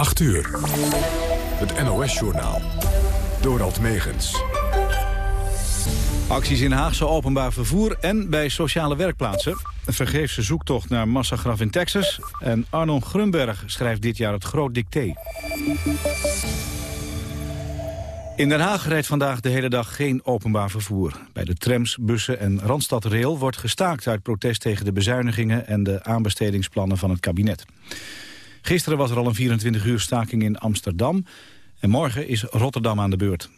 8 uur. Het NOS-journaal. Dorald Megens. Acties in Haagse openbaar vervoer en bij sociale werkplaatsen. Een vergeefse zoektocht naar massagraf in Texas. En Arnon Grunberg schrijft dit jaar het groot dicté. In Den Haag rijdt vandaag de hele dag geen openbaar vervoer. Bij de trams, bussen en Randstad Rail wordt gestaakt uit protest tegen de bezuinigingen en de aanbestedingsplannen van het kabinet. Gisteren was er al een 24 uur staking in Amsterdam en morgen is Rotterdam aan de beurt.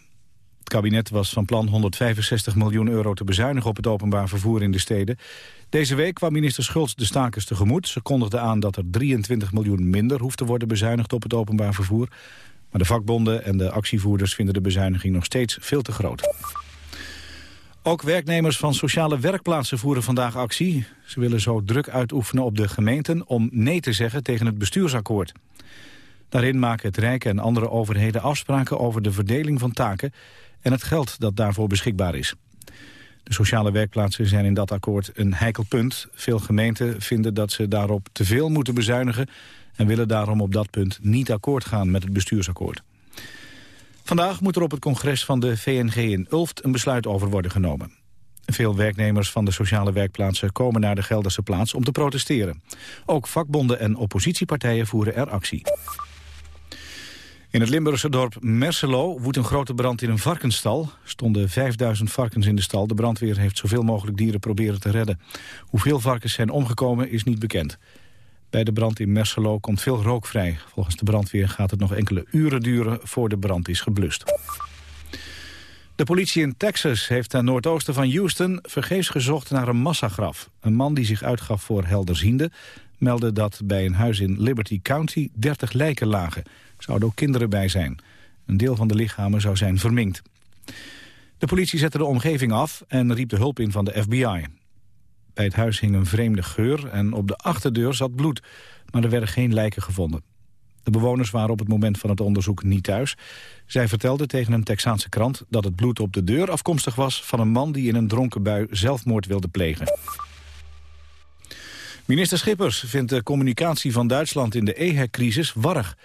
Het kabinet was van plan 165 miljoen euro te bezuinigen op het openbaar vervoer in de steden. Deze week kwam minister Schultz de stakers tegemoet. Ze kondigde aan dat er 23 miljoen minder hoeft te worden bezuinigd op het openbaar vervoer. Maar de vakbonden en de actievoerders vinden de bezuiniging nog steeds veel te groot. Ook werknemers van sociale werkplaatsen voeren vandaag actie. Ze willen zo druk uitoefenen op de gemeenten om nee te zeggen tegen het bestuursakkoord. Daarin maken het Rijk en andere overheden afspraken over de verdeling van taken en het geld dat daarvoor beschikbaar is. De sociale werkplaatsen zijn in dat akkoord een heikel punt. Veel gemeenten vinden dat ze daarop te veel moeten bezuinigen en willen daarom op dat punt niet akkoord gaan met het bestuursakkoord. Vandaag moet er op het congres van de VNG in Ulft een besluit over worden genomen. Veel werknemers van de sociale werkplaatsen komen naar de Gelderse plaats om te protesteren. Ook vakbonden en oppositiepartijen voeren er actie. In het Limburgse dorp Merselo woedt een grote brand in een varkensstal. Stonden 5000 varkens in de stal. De brandweer heeft zoveel mogelijk dieren proberen te redden. Hoeveel varkens zijn omgekomen is niet bekend. Bij de brand in Merselo komt veel rook vrij. Volgens de brandweer gaat het nog enkele uren duren voor de brand is geblust. De politie in Texas heeft ten noordoosten van Houston vergeefs gezocht naar een massagraf. Een man die zich uitgaf voor helderziende meldde dat bij een huis in Liberty County 30 lijken lagen. Er zouden ook kinderen bij zijn. Een deel van de lichamen zou zijn verminkt. De politie zette de omgeving af en riep de hulp in van de FBI. Bij het huis hing een vreemde geur en op de achterdeur zat bloed. Maar er werden geen lijken gevonden. De bewoners waren op het moment van het onderzoek niet thuis. Zij vertelden tegen een Texaanse krant dat het bloed op de deur afkomstig was... van een man die in een dronken bui zelfmoord wilde plegen. Minister Schippers vindt de communicatie van Duitsland in de EHEC-crisis warrig.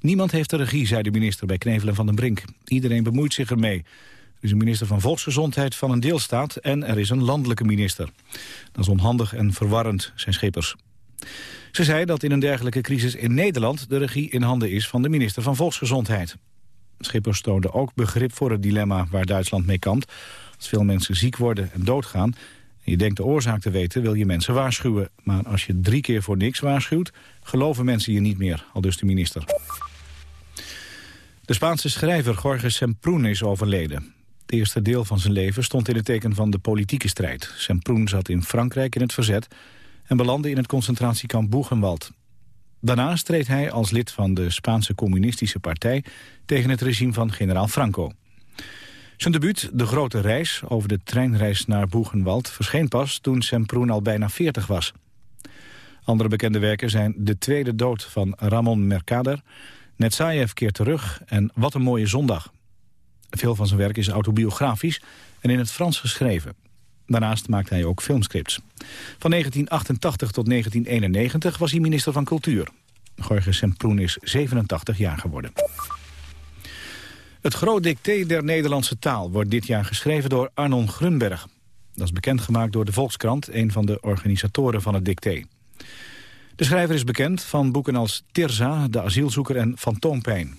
Niemand heeft de regie, zei de minister bij Knevelen van den Brink. Iedereen bemoeit zich ermee. Er is een minister van Volksgezondheid van een deelstaat en er is een landelijke minister. Dat is onhandig en verwarrend, zijn Schippers. Ze zei dat in een dergelijke crisis in Nederland de regie in handen is van de minister van Volksgezondheid. Schippers toonde ook begrip voor het dilemma waar Duitsland mee kampt. Als veel mensen ziek worden en doodgaan en je denkt de oorzaak te weten, wil je mensen waarschuwen. Maar als je drie keer voor niks waarschuwt, geloven mensen je niet meer, al dus de minister. De Spaanse schrijver Jorge Semprún is overleden. Het eerste deel van zijn leven stond in het teken van de politieke strijd. Semprún zat in Frankrijk in het verzet en belandde in het concentratiekamp Buchenwald. Daarna streed hij als lid van de Spaanse communistische partij tegen het regime van generaal Franco. Zijn debuut, De Grote Reis, over de treinreis naar Buchenwald... verscheen pas toen Semprún al bijna 40 was. Andere bekende werken zijn De Tweede Dood van Ramon Mercader... Netzayev keert terug en Wat een mooie zondag. Veel van zijn werk is autobiografisch en in het Frans geschreven. Daarnaast maakte hij ook filmscripts. Van 1988 tot 1991 was hij minister van Cultuur. Jorge Semproen is 87 jaar geworden. Het groot dicté der Nederlandse taal wordt dit jaar geschreven door Arnon Grunberg. Dat is bekendgemaakt door de Volkskrant, een van de organisatoren van het dicté. De schrijver is bekend van boeken als Tirza, De asielzoeker en Fantoompijn.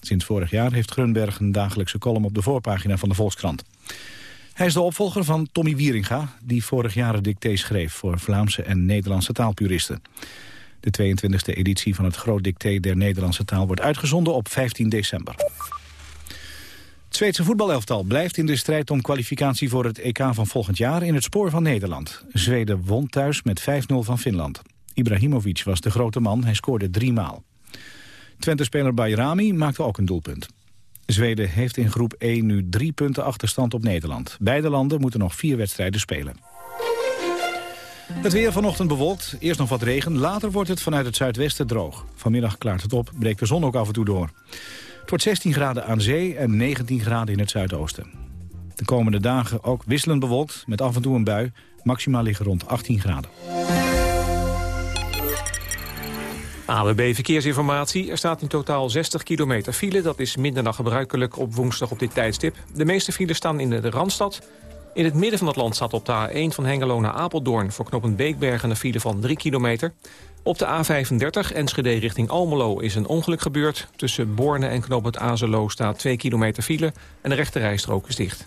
Sinds vorig jaar heeft Grunberg een dagelijkse column op de voorpagina van de Volkskrant. Hij is de opvolger van Tommy Wieringa, die vorig jaar het dicté schreef voor Vlaamse en Nederlandse taalpuristen. De 22e editie van het Groot Dicté der Nederlandse taal wordt uitgezonden op 15 december. Het Zweedse voetbalelftal blijft in de strijd om kwalificatie voor het EK van volgend jaar in het spoor van Nederland. Zweden won thuis met 5-0 van Finland. Ibrahimovic was de grote man, hij scoorde drie maal. Twente-speler Bayrami maakte ook een doelpunt. Zweden heeft in groep 1 nu drie punten achterstand op Nederland. Beide landen moeten nog vier wedstrijden spelen. Het weer vanochtend bewolkt, eerst nog wat regen. Later wordt het vanuit het zuidwesten droog. Vanmiddag klaart het op, breekt de zon ook af en toe door. Het wordt 16 graden aan zee en 19 graden in het zuidoosten. De komende dagen ook wisselend bewolkt, met af en toe een bui. Maximaal liggen rond 18 graden. AWB Verkeersinformatie. Er staat in totaal 60 kilometer file. Dat is minder dan gebruikelijk op woensdag op dit tijdstip. De meeste files staan in de Randstad. In het midden van het land staat op de A1 van Hengelo naar Apeldoorn... voor knooppunt Beekbergen een file van 3 kilometer. Op de A35 Enschede richting Almelo is een ongeluk gebeurd. Tussen Borne en knooppunt Azelo staat 2 kilometer file... en de rechterrijstrook is dicht.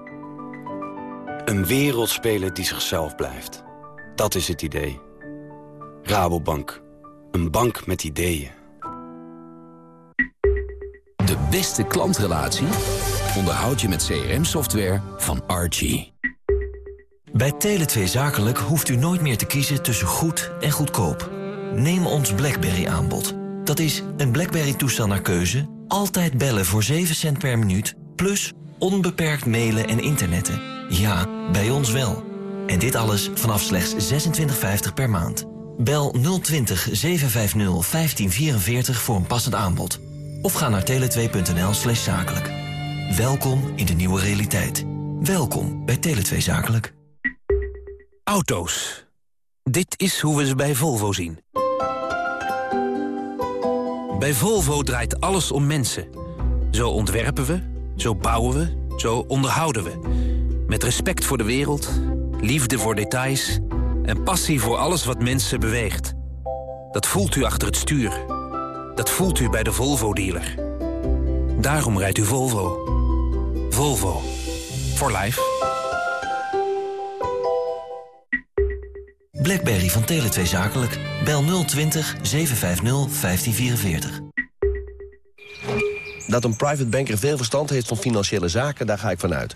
Een wereldspeler die zichzelf blijft. Dat is het idee. Rabobank. Een bank met ideeën. De beste klantrelatie onderhoud je met CRM-software van Archie. Bij Tele2 Zakelijk hoeft u nooit meer te kiezen tussen goed en goedkoop. Neem ons BlackBerry aanbod. Dat is een BlackBerry-toestel naar keuze, altijd bellen voor 7 cent per minuut... plus onbeperkt mailen en internetten. Ja, bij ons wel. En dit alles vanaf slechts 26,50 per maand. Bel 020 750 1544 voor een passend aanbod. Of ga naar tele2.nl slash zakelijk. Welkom in de nieuwe realiteit. Welkom bij Tele2 Zakelijk. Auto's. Dit is hoe we ze bij Volvo zien. Bij Volvo draait alles om mensen. Zo ontwerpen we, zo bouwen we, zo onderhouden we. Met respect voor de wereld, liefde voor details... en passie voor alles wat mensen beweegt. Dat voelt u achter het stuur. Dat voelt u bij de Volvo-dealer. Daarom rijdt u Volvo. Volvo. For life. BlackBerry van Tele2 Zakelijk. Bel 020 750 1544. Dat een private banker veel verstand heeft van financiële zaken, daar ga ik vanuit.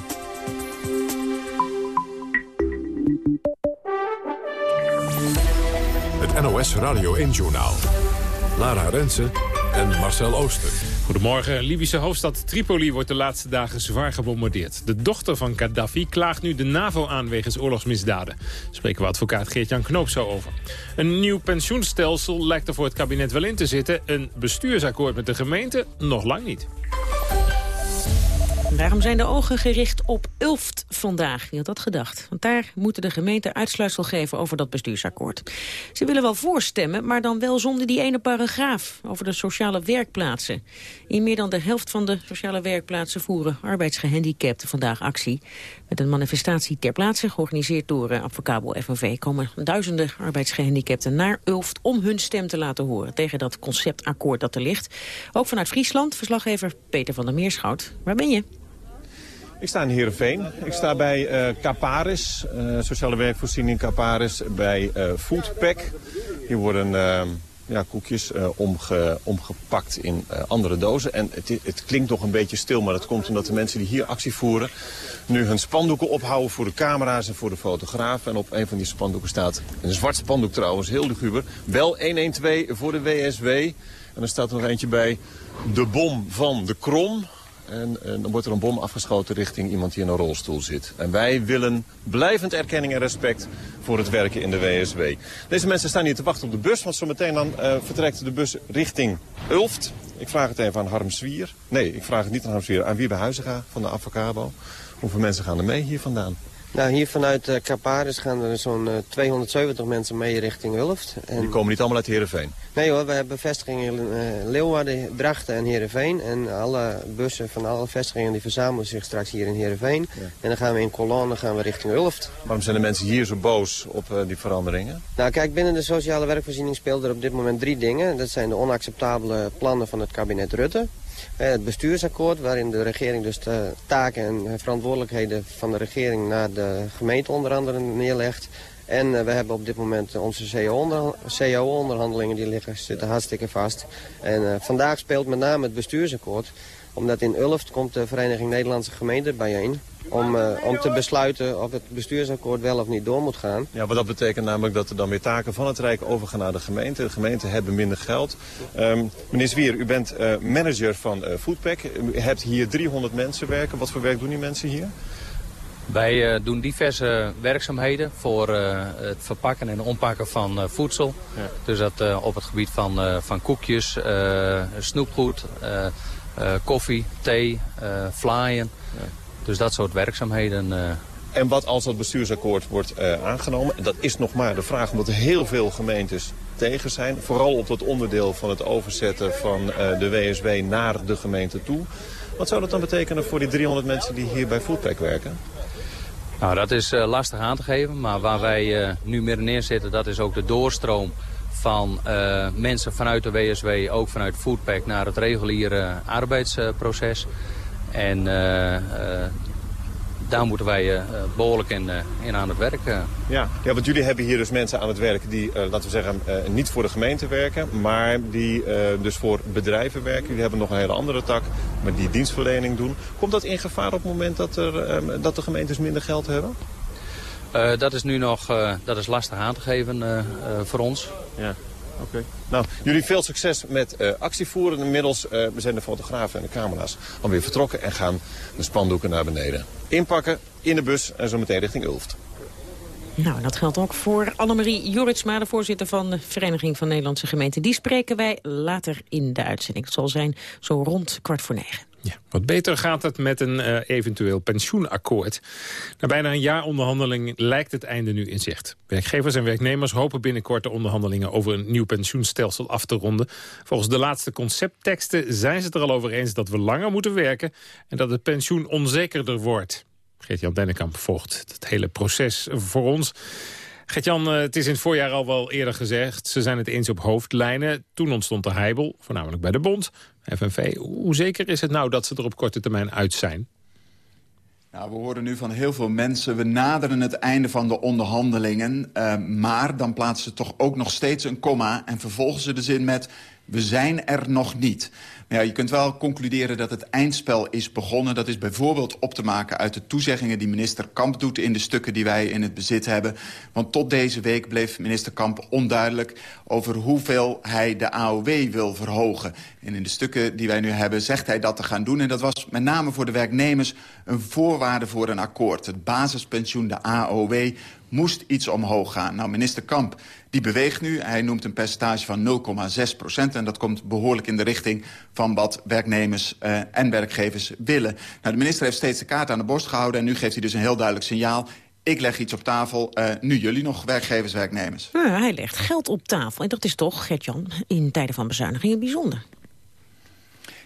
NOS Radio 1-journaal. Lara Rensen en Marcel Ooster. Goedemorgen. Libische hoofdstad Tripoli wordt de laatste dagen zwaar gebombardeerd. De dochter van Gaddafi klaagt nu de NAVO aan wegens oorlogsmisdaden. Spreken we advocaat Geert-Jan Knoop zo over. Een nieuw pensioenstelsel lijkt er voor het kabinet wel in te zitten. Een bestuursakkoord met de gemeente nog lang niet. Daarom zijn de ogen gericht op Ulft vandaag. Wie had dat gedacht? Want daar moeten de gemeenten uitsluitsel geven over dat bestuursakkoord. Ze willen wel voorstemmen, maar dan wel zonder die ene paragraaf over de sociale werkplaatsen. In meer dan de helft van de sociale werkplaatsen voeren arbeidsgehandicapten vandaag actie. Met een manifestatie ter plaatse, georganiseerd door uh, Advocabel FNV, komen duizenden arbeidsgehandicapten naar Ulft om hun stem te laten horen tegen dat conceptakkoord dat er ligt. Ook vanuit Friesland, verslaggever Peter van der Meerschout. Waar ben je? Ik sta in Heerenveen. Ik sta bij uh, Caparis, uh, sociale werkvoorziening Caparis, bij uh, Foodpack. Hier worden ja, koekjes omge, omgepakt in andere dozen. En het, het, klinkt nog een beetje stil, maar dat komt omdat de mensen die hier actie voeren... nu hun spandoeken ophouden voor de camera's en voor de fotografen. En op een van die spandoeken staat, een zwart spandoek trouwens, heel luguber... bel 112 voor de WSW. En er staat er nog eentje bij, de bom van de Krom... En, en, dan wordt er een bom afgeschoten richting iemand die in een rolstoel zit. En wij willen blijvend erkenning en respect voor het werken in de WSW. Deze mensen staan hier te wachten op de bus, want zometeen dan uh, vertrekt de bus richting Ulft. Ik vraag het even aan Harm Zwier. Nee, ik vraag het niet aan Harm Zwier. Aan Wiebe Huizinga van de Avocabo. Hoeveel mensen gaan er mee hier vandaan? Nou, hier vanuit uh, Caparis gaan er zo'n uh, 270 mensen mee richting Ulft. En... Die komen niet allemaal uit Heerenveen? Nee hoor, we hebben vestigingen in uh, Leeuwarden, Drachten en Heerenveen. En alle bussen van alle vestigingen die verzamelen zich straks hier in Heerenveen. En dan gaan we in Cologne gaan we richting Ulft. Waarom zijn de mensen hier zo boos op die veranderingen? Nou kijk, binnen de sociale werkvoorziening speelt er op dit moment drie dingen. Dat zijn de onacceptabele plannen van het kabinet Rutte. Het bestuursakkoord waarin de regering dus de taken en verantwoordelijkheden van de regering naar de gemeente onder andere neerlegt. En uh, we hebben op dit moment onze CAO-onderhandelingen, die liggen, zitten hartstikke vast. En vandaag speelt met name het bestuursakkoord. Omdat in Ulft komt de Vereniging Nederlandse Gemeenten bijeen. Om, uh, om te besluiten of het bestuursakkoord wel of niet door moet gaan. Ja, wat dat betekent namelijk dat er dan weer taken van het Rijk overgaan naar de gemeente. De gemeenten hebben minder geld. Um, meneer Zwier, u bent manager van Foodpack. U hebt hier 300 mensen werken. Wat voor werk doen die mensen hier? Wij uh, doen diverse werkzaamheden voor uh, het verpakken en ompakken van uh, voedsel. Ja. Dus dat op het gebied van, van koekjes, snoepgoed, koffie, thee, flyen. Ja. Dus dat soort werkzaamheden. En wat als dat bestuursakkoord wordt aangenomen? Dat is nog maar de vraag omdat heel veel gemeentes tegen zijn. Vooral op dat onderdeel van het overzetten van de WSW naar de gemeente toe. Wat zou dat dan betekenen voor die 300 mensen die hier bij Foodpack werken? Nou, dat is uh, lastig aan te geven. Maar waar wij nu meer zitten, dat is ook de doorstroom van uh, mensen vanuit de WSW, ook vanuit Foodpack, naar het reguliere arbeidsproces. En daar moeten wij behoorlijk in, aan het werk. Ja. ja, want jullie hebben hier dus mensen aan het werk die, laten we zeggen, niet voor de gemeente werken, maar die dus voor bedrijven werken. Jullie hebben nog een hele andere tak, maar die dienstverlening doen. Komt dat in gevaar op het moment dat, er, dat de gemeentes minder geld hebben? Dat is nu nog dat is lastig aan te geven voor ons. Ja. Oké. Nou, jullie veel succes met uh, actievoeren. Inmiddels uh, zijn de fotografen en de camera's alweer vertrokken en gaan de spandoeken naar beneden. Inpakken in de bus en zo meteen richting Ulft. Nou, dat geldt ook voor Annemarie Joritsma, de voorzitter van de Vereniging van Nederlandse Gemeenten. Die spreken wij later in de uitzending. Het zal zijn zo rond kwart voor negen. Ja, wat beter gaat het met een uh, eventueel pensioenakkoord. Na bijna een jaar onderhandeling lijkt het einde nu in zicht. Werkgevers en werknemers hopen binnenkort de onderhandelingen over een nieuw pensioenstelsel af te ronden. Volgens de laatste conceptteksten zijn ze het er al over eens dat we langer moeten werken en dat het pensioen onzekerder wordt. Geert-Jan Dennekamp volgt het hele proces voor ons. Gert-Jan, eh, het is in het voorjaar al wel eerder gezegd. Ze zijn het eens op hoofdlijnen. Toen ontstond de heibel, voornamelijk bij de bond, FNV. Hoe zeker is het nou dat ze er op korte termijn uit zijn? Nou, we horen nu van heel veel mensen, we naderen het einde van de onderhandelingen... Uh, maar dan plaatsen ze toch ook nog steeds een komma... en vervolgen ze de zin met, we zijn er nog niet. Maar ja, je kunt wel concluderen dat het eindspel is begonnen. Dat is bijvoorbeeld op te maken uit de toezeggingen die minister Kamp doet... in de stukken die wij in het bezit hebben. Want tot deze week bleef minister Kamp onduidelijk... over hoeveel hij de AOW wil verhogen. En in de stukken die wij nu hebben zegt hij dat te gaan doen. En dat was met name voor de werknemers een voorwaarde voor een akkoord. Het basispensioen, de AOW, moest iets omhoog gaan. Nou, minister Kamp die beweegt nu. Hij noemt een percentage van 0,6 procent. En dat komt behoorlijk in de richting van wat werknemers uh, en werkgevers willen. Nou, de minister heeft steeds de kaart aan de borst gehouden. En nu geeft hij dus een heel duidelijk signaal. Ik leg iets op tafel, uh, nu jullie nog, werkgevers, werknemers. Ja, hij legt geld op tafel. En dat is toch, Gert-Jan, in tijden van bezuinigingen bijzonder.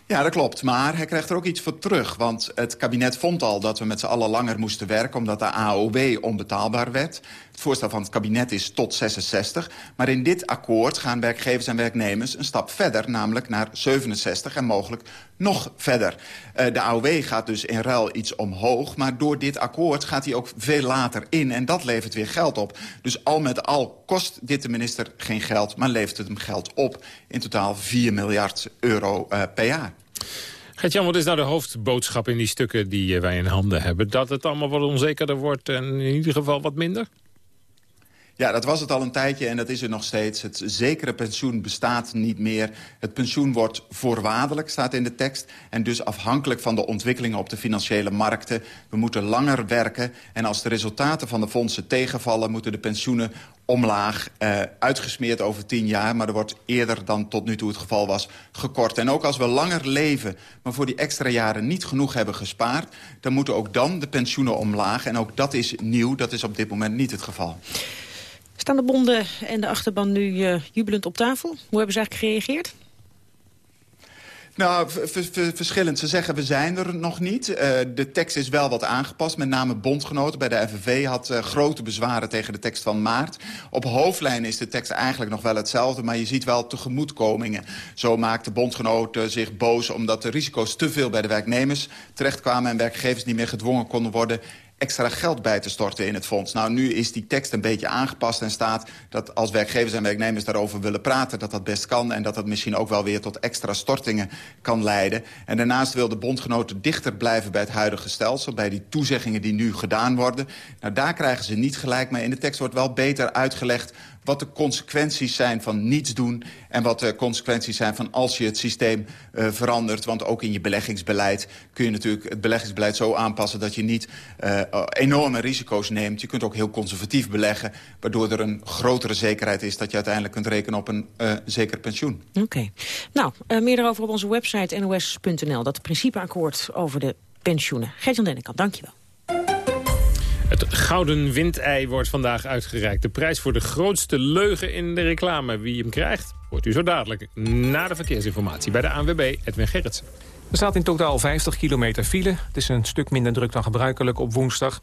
Ja, dat klopt. Maar hij krijgt er ook iets voor terug. Want het kabinet vond al dat we met z'n allen langer moesten werken... omdat de AOW onbetaalbaar werd. Het voorstel van het kabinet is tot 66. Maar in dit akkoord gaan werkgevers en werknemers een stap verder... namelijk naar 67 en mogelijk nog verder. Uh, de AOW gaat dus in ruil iets omhoog. Maar door dit akkoord gaat hij ook veel later in. En dat levert weer geld op. Dus al met al kost dit de minister geen geld... maar levert het hem geld op. In totaal 4 miljard euro uh, per jaar. Gert-Jan, wat is nou de hoofdboodschap in die stukken die eh, wij in handen hebben? Dat het allemaal wat onzekerder wordt en in ieder geval wat minder? Ja, dat was het al een tijdje en dat is er nog steeds. Het zekere pensioen bestaat niet meer. Het pensioen wordt voorwaardelijk, staat in de tekst. En dus afhankelijk van de ontwikkelingen op de financiële markten. We moeten langer werken. En als de resultaten van de fondsen tegenvallen... moeten de pensioenen omlaag, uh, uitgesmeerd over tien jaar... maar er wordt eerder dan tot nu toe het geval was gekort. En ook als we langer leven, maar voor die extra jaren niet genoeg hebben gespaard... dan moeten ook dan de pensioenen omlaag. En ook dat is nieuw, dat is op dit moment niet het geval. Staan de bonden en de achterban nu uh, jubelend op tafel? Hoe hebben ze eigenlijk gereageerd? Nou, verschillend. Ze zeggen we zijn er nog niet. Uh, de tekst is wel wat aangepast. Met name bondgenoten bij de FNV had uh, grote bezwaren tegen de tekst van maart. Op hoofdlijnen is de tekst eigenlijk nog wel hetzelfde. Maar je ziet wel tegemoetkomingen. Zo maakten bondgenoten zich boos omdat de risico's te veel bij de werknemers terechtkwamen... en werkgevers niet meer gedwongen konden worden extra geld bij te storten in het fonds. Nou, nu is die tekst een beetje aangepast en staat dat als werkgevers en werknemers daarover willen praten... dat dat best kan en dat dat misschien ook wel weer tot extra stortingen kan leiden. En daarnaast wil de bondgenoten dichter blijven bij het huidige stelsel... bij die toezeggingen die nu gedaan worden. Nou, daar krijgen ze niet gelijk, maar in de tekst wordt wel beter uitgelegd wat de consequenties zijn van niets doen... en wat de consequenties zijn van als je het systeem uh, verandert. Want ook in je beleggingsbeleid kun je natuurlijk het beleggingsbeleid zo aanpassen... dat je niet uh, enorme risico's neemt. Je kunt ook heel conservatief beleggen... waardoor er een grotere zekerheid is dat je uiteindelijk kunt rekenen op een uh, zeker pensioen. Oké. Nou, meer daarover op onze website nos.nl. Dat principeakkoord over de pensioenen. Gert-Jan Dennekamp, dankjewel. Het Gouden Windei wordt vandaag uitgereikt. De prijs voor de grootste leugen in de reclame. Wie hem krijgt, hoort u zo dadelijk na de verkeersinformatie bij de ANWB Edwin Gerritsen. Er staat in totaal 50 kilometer file. Het is een stuk minder druk dan gebruikelijk op woensdag.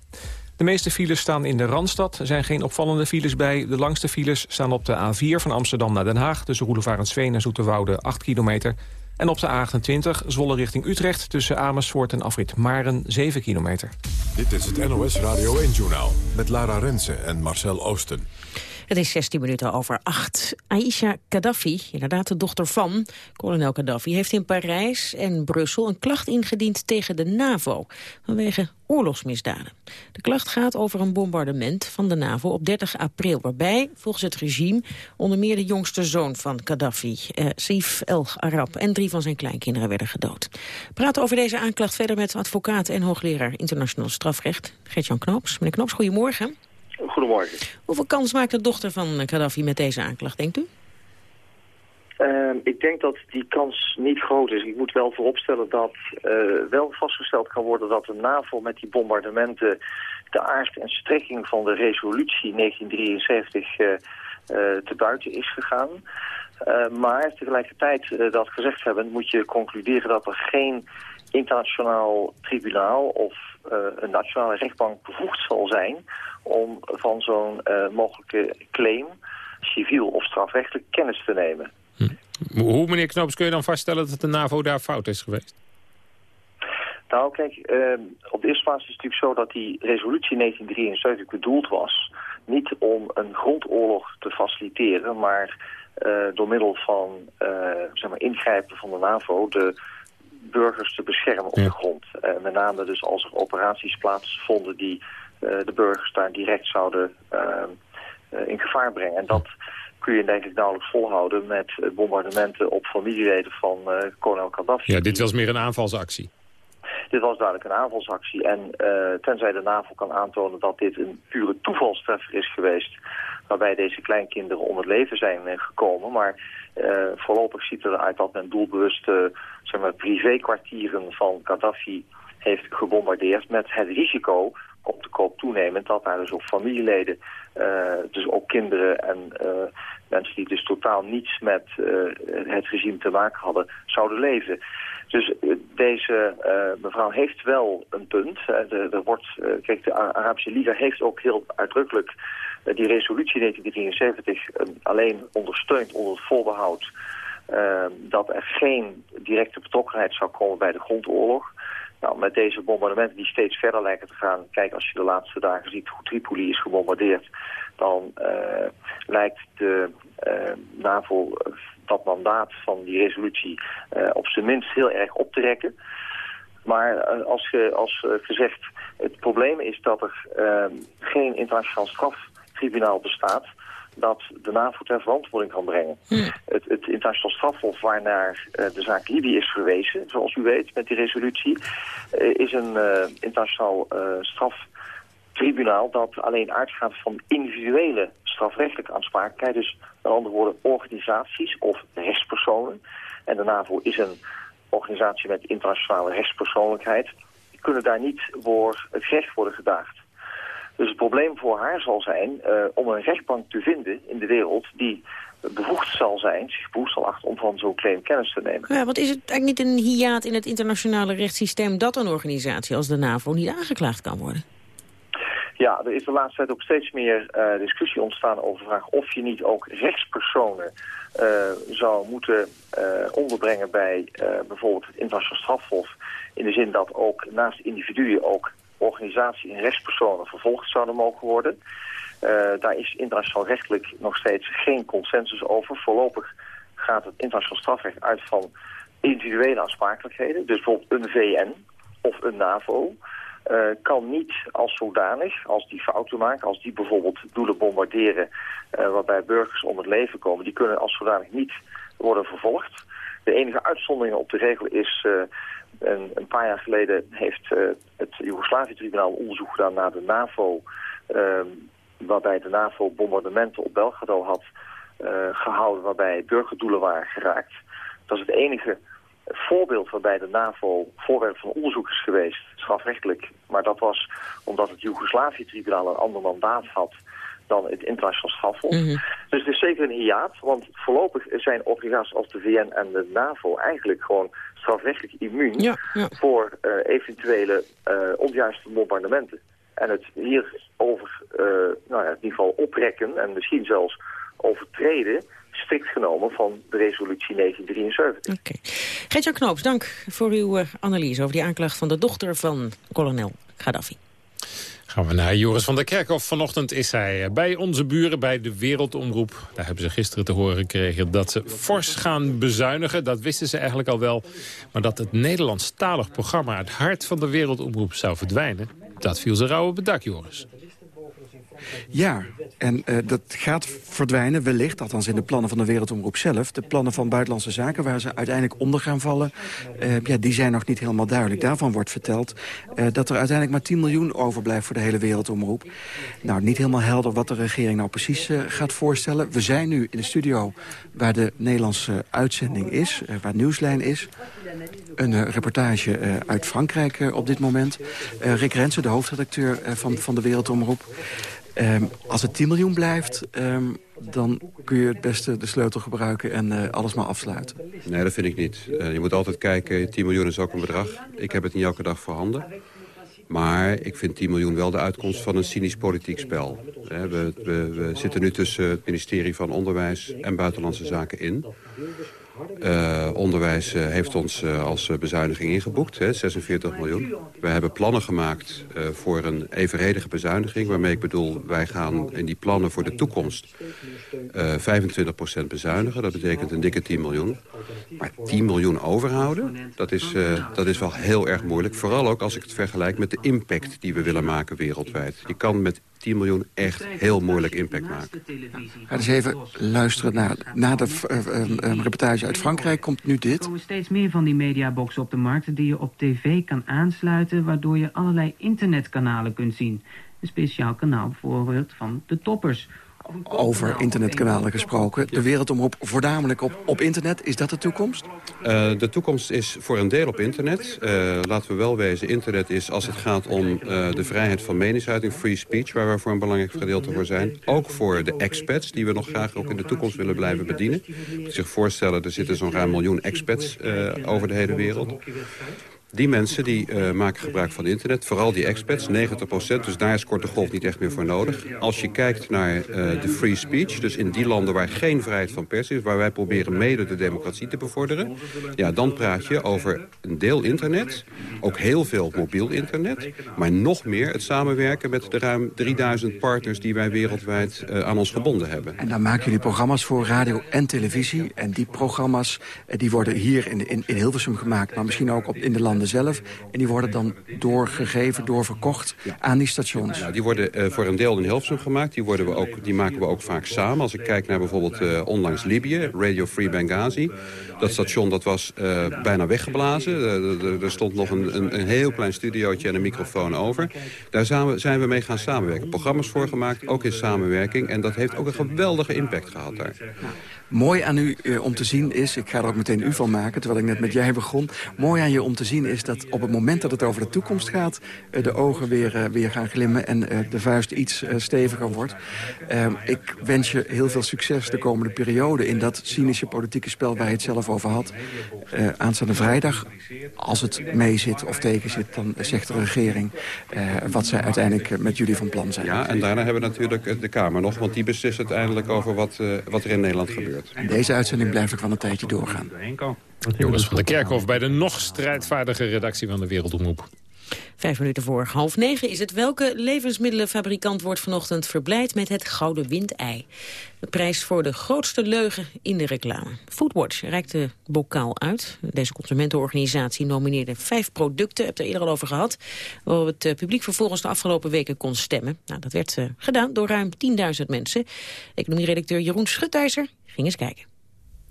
De meeste files staan in de Randstad. Er zijn geen opvallende files bij. De langste files staan op de A4 van Amsterdam naar Den Haag... tussen Roelevarensveen en Zoeterwoude 8 kilometer... En op de A28 Zwolle richting Utrecht tussen Amersfoort en Afrit Maren 7 kilometer. Dit is het NOS Radio 1-journaal met Lara Rensen en Marcel Oosten. Het is 16 minuten over 8. Aisha Gaddafi, inderdaad de dochter van kolonel Gaddafi... heeft in Parijs en Brussel een klacht ingediend tegen de NAVO... vanwege oorlogsmisdaden. De klacht gaat over een bombardement van de NAVO op 30 april... waarbij, volgens het regime, onder meer de jongste zoon van Gaddafi... Eh, Sif El Arab en drie van zijn kleinkinderen werden gedood. We praten over deze aanklacht verder met advocaat en hoogleraar internationaal strafrecht... Gert-Jan Knops. Meneer Knops, goedemorgen. Goedemorgen. Hoeveel kans maakt de dochter van Gaddafi met deze aanklacht, denkt u? Uh, ik denk dat die kans niet groot is. Ik moet wel vooropstellen dat uh, wel vastgesteld kan worden dat de NAVO met die bombardementen de aard en strekking van de resolutie 1973 uh, te buiten is gegaan. maar tegelijkertijd dat gezegd hebben moet je concluderen dat er geen internationaal tribunaal of een nationale rechtbank bevoegd zal zijn om van zo'n uh, mogelijke claim, civiel of strafrechtelijk, kennis te nemen. Hm. Hoe, meneer Knoops, kun je dan vaststellen dat de NAVO daar fout is geweest? Nou, kijk, uh, op de eerste plaats is het natuurlijk zo dat die resolutie 1973 bedoeld was... niet om een grondoorlog te faciliteren, maar uh, door middel van zeg maar ingrijpen van de NAVO... de burgers te beschermen op de grond. met name dus als er operaties plaatsvonden die eh, de burgers daar direct zouden ehm, eh, in gevaar brengen. En dat kun je denk ik nauwelijks volhouden met bombardementen op familieleden van kolonel Gaddafi. Ja, dit was meer een aanvalsactie. Dit was duidelijk een aanvalsactie. En uh, tenzij de NAVO kan aantonen dat dit een pure toevalstreffer is geweest... waarbij deze kleinkinderen om het leven zijn gekomen. Maar uh, voorlopig ziet het eruit dat men doelbewust zeg maar, privékwartieren van Gaddafi heeft gebombardeerd... met het risico op de koop toenemend dat daar dus ook familieleden, dus ook kinderen en mensen die dus totaal niets met het regime te maken hadden, zouden leven. Dus deze mevrouw heeft wel een punt. er wordt, kijk, de Arabische Liga heeft ook heel uitdrukkelijk die resolutie 1973 alleen ondersteund onder het voorbehoud dat er geen directe betrokkenheid zou komen bij de grondoorlog. Nou, met deze bombardementen die steeds verder lijken te gaan... kijk, als je de laatste dagen ziet hoe Tripoli is gebombardeerd... dan uh, lijkt de uh, NAVO dat mandaat van die resolutie op zijn minst heel erg op te rekken. Maar als, ge, als gezegd, het probleem is dat er geen internationaal straftribunaal bestaat dat de NAVO ter verantwoording kan brengen. Hm. Het, het internationaal strafhof waarnaar uh, de zaak Libië is verwezen, zoals u weet met die resolutie, uh, is een uh, internationaal straftribunaal dat alleen uitgaat van individuele strafrechtelijke aansprakelijkheid. Dus met andere woorden organisaties of rechtspersonen. En de NAVO is een organisatie met internationale rechtspersoonlijkheid. Die kunnen daar niet voor het gerecht worden gedaagd. Dus het probleem voor haar zal zijn om een rechtbank te vinden in de wereld die bevoegd zal zijn, zich bevoegd zal achter om van zo'n claim kennis te nemen. Ja, wat is het eigenlijk niet een hiaat in het internationale rechtssysteem dat een organisatie als de NAVO niet aangeklaagd kan worden? Ja, er is de laatste tijd ook steeds meer uh, discussie ontstaan over de vraag of je niet ook rechtspersonen uh, zou moeten uh, onderbrengen bij bijvoorbeeld het internationaal strafhof. In de zin dat ook naast individuen ook organisatie en rechtspersonen vervolgd zouden mogen worden. daar is internationaal rechtelijk nog steeds geen consensus over. Voorlopig gaat het internationaal strafrecht uit van individuele aansprakelijkheden. Dus bijvoorbeeld een VN of een NAVO. Uh, kan niet als zodanig, als die fouten maken, als die bijvoorbeeld doelen bombarderen uh, waarbij burgers om het leven komen, die kunnen als zodanig niet worden vervolgd. De enige uitzondering op de regel is, een, een, paar jaar geleden heeft het Joegoslavië-tribunaal onderzoek gedaan naar de NAVO, ehm, waarbij de NAVO bombardementen op Belgrado had gehouden waarbij burgerdoelen waren geraakt. Dat is het enige voorbeeld waarbij de NAVO voorwerp van onderzoek is geweest, strafrechtelijk. Maar dat was omdat het Joegoslavië-tribunaal een ander mandaat had dan het internationaal strafhof. Mhm. Dus het is zeker een hiaat, want voorlopig zijn organisaties als de VN en de NAVO eigenlijk gewoon strafrechtelijk immuun voor uh, eventuele uh, onjuiste bombardementen. En het hierover uh, nou ja, in ieder geval oprekken en misschien zelfs overtreden strikt genomen van de resolutie 1973. Oké. Okay. Gertjan Knoops, dank voor uw analyse over die aanklacht van de dochter van kolonel Gaddafi. Gaan we naar Joris van der Kerkhof. Vanochtend is hij eh, bij onze buren bij de Wereldomroep. Daar hebben ze gisteren te horen gekregen dat ze fors gaan bezuinigen. Dat wisten ze eigenlijk al wel. Maar dat het Nederlandstalig programma... het hart van de Wereldomroep zou verdwijnen... dat viel ze rauw op Joris. Ja, en uh, dat gaat verdwijnen, wellicht, althans in de plannen van de Wereldomroep zelf. De plannen van Buitenlandse Zaken, waar ze uiteindelijk onder gaan vallen... Uh, ja, die zijn nog niet helemaal duidelijk. Daarvan wordt verteld uh, dat er uiteindelijk maar 10 miljoen overblijft... voor de hele Wereldomroep. Nou, niet helemaal helder wat de regering nou precies gaat voorstellen. We zijn nu in de studio waar de Nederlandse uitzending is, waar Nieuwslijn is. Een reportage uit Frankrijk op dit moment. Rick Rensen, de hoofdredacteur van, van de Wereldomroep. Um, als het 10 miljoen blijft, um, dan kun je het beste de sleutel gebruiken en uh, alles maar afsluiten. Nee, dat vind ik niet. Uh, je moet altijd kijken, 10 miljoen is ook een bedrag. Ik heb het niet elke dag voorhanden. Maar ik vind 10 miljoen wel de uitkomst van een cynisch politiek spel. We, we, we zitten nu tussen het ministerie van Onderwijs en Buitenlandse Zaken in. Uh, onderwijs uh, heeft ons uh, als bezuiniging ingeboekt, hè, 46 miljoen. We hebben plannen gemaakt voor een evenredige bezuiniging... waarmee ik bedoel, wij gaan in die plannen voor de toekomst 25% bezuinigen. Dat betekent een dikke 10 miljoen. Maar 10 miljoen overhouden, dat is, dat is wel heel erg moeilijk. Vooral ook als ik het vergelijk met de impact die we willen maken wereldwijd. Je kan met 10 miljoen echt heel moeilijk impact maken. Ga eens even luisteren naar, na de uh, reportage uit Frankrijk komt nu dit. Er komen steeds meer van die mediaboxen op de markt die je op tv kan aansluiten... waardoor je allerlei internetkanalen kunt zien. Een speciaal kanaal bijvoorbeeld van de toppers over internetkanalen gesproken. De wereldomroep voornamelijk op, op internet. Is dat de toekomst? Uh, de toekomst is voor een deel op internet. Uh, laten we wel wezen, internet is als het gaat om uh, de vrijheid van meningsuiting, free speech, waar we voor een belangrijk gedeelte voor zijn. Ook voor de expats, die we nog graag ook in de toekomst willen blijven bedienen. Je zich voorstellen, er zitten zo'n ruim miljoen expats over de hele wereld. Die mensen die uh, maken gebruik van internet, vooral die expats, 90% Dus daar is korte golf niet echt meer voor nodig. Als je kijkt naar uh, de free speech, dus in die landen waar geen vrijheid van pers is... waar wij proberen mede de democratie te bevorderen... ja, dan praat je over een deel internet, ook heel veel mobiel internet... maar nog meer het samenwerken met de ruim 3000 partners... die wij wereldwijd uh, aan ons gebonden hebben. En dan maken jullie programma's voor radio en televisie. En die programma's die worden hier in, in, in Hilversum gemaakt... maar misschien ook op, in de landen zelf. En die worden dan doorgegeven, doorverkocht aan die stations. Nou, die worden uh, voor een deel in Hilversum gemaakt. Die, worden we ook, die maken we ook vaak samen. Als ik kijk naar bijvoorbeeld uh, onlangs Libië, Radio Free Benghazi. Dat station dat was uh, bijna weggeblazen. er stond nog een, een, een, heel klein studiootje en een microfoon over. Daar zijn we, mee gaan samenwerken. Programma's voor gemaakt, ook in samenwerking. En dat heeft ook een geweldige impact gehad daar. Mooi aan u om te zien is, ik ga er ook meteen u van maken... terwijl ik net met jij begon. Mooi aan je om te zien is dat op het moment dat het over de toekomst gaat... de ogen weer, weer gaan glimmen en de vuist iets steviger wordt. ik wens je heel veel succes de komende periode... in dat cynische politieke spel je het zelf over had. aanstaande vrijdag, als het mee zit of tegen zit... dan zegt de regering wat zij uiteindelijk met jullie van plan zijn. Ja, en daarna hebben we natuurlijk de Kamer nog... want die beslist uiteindelijk over wat, wat er in Nederland gebeurt. En deze uitzending blijft ook wel een tijdje doorgaan. Joris van der Kerkhof bij de nog strijdvaardige redactie van de Wereldomroep. Vijf minuten voor half negen is het. Welke levensmiddelenfabrikant wordt vanochtend verblijd met het gouden windei? De prijs voor de grootste leugen in de reclame. Foodwatch reikt de bokaal uit. Deze consumentenorganisatie nomineerde vijf producten, heb het er eerder al over gehad, waarop het eh, publiek vervolgens de afgelopen weken kon stemmen. Nou, dat werd uh, gedaan door ruim 10.000 mensen. Economieredacteur Jeroen Schutijzer ging eens kijken.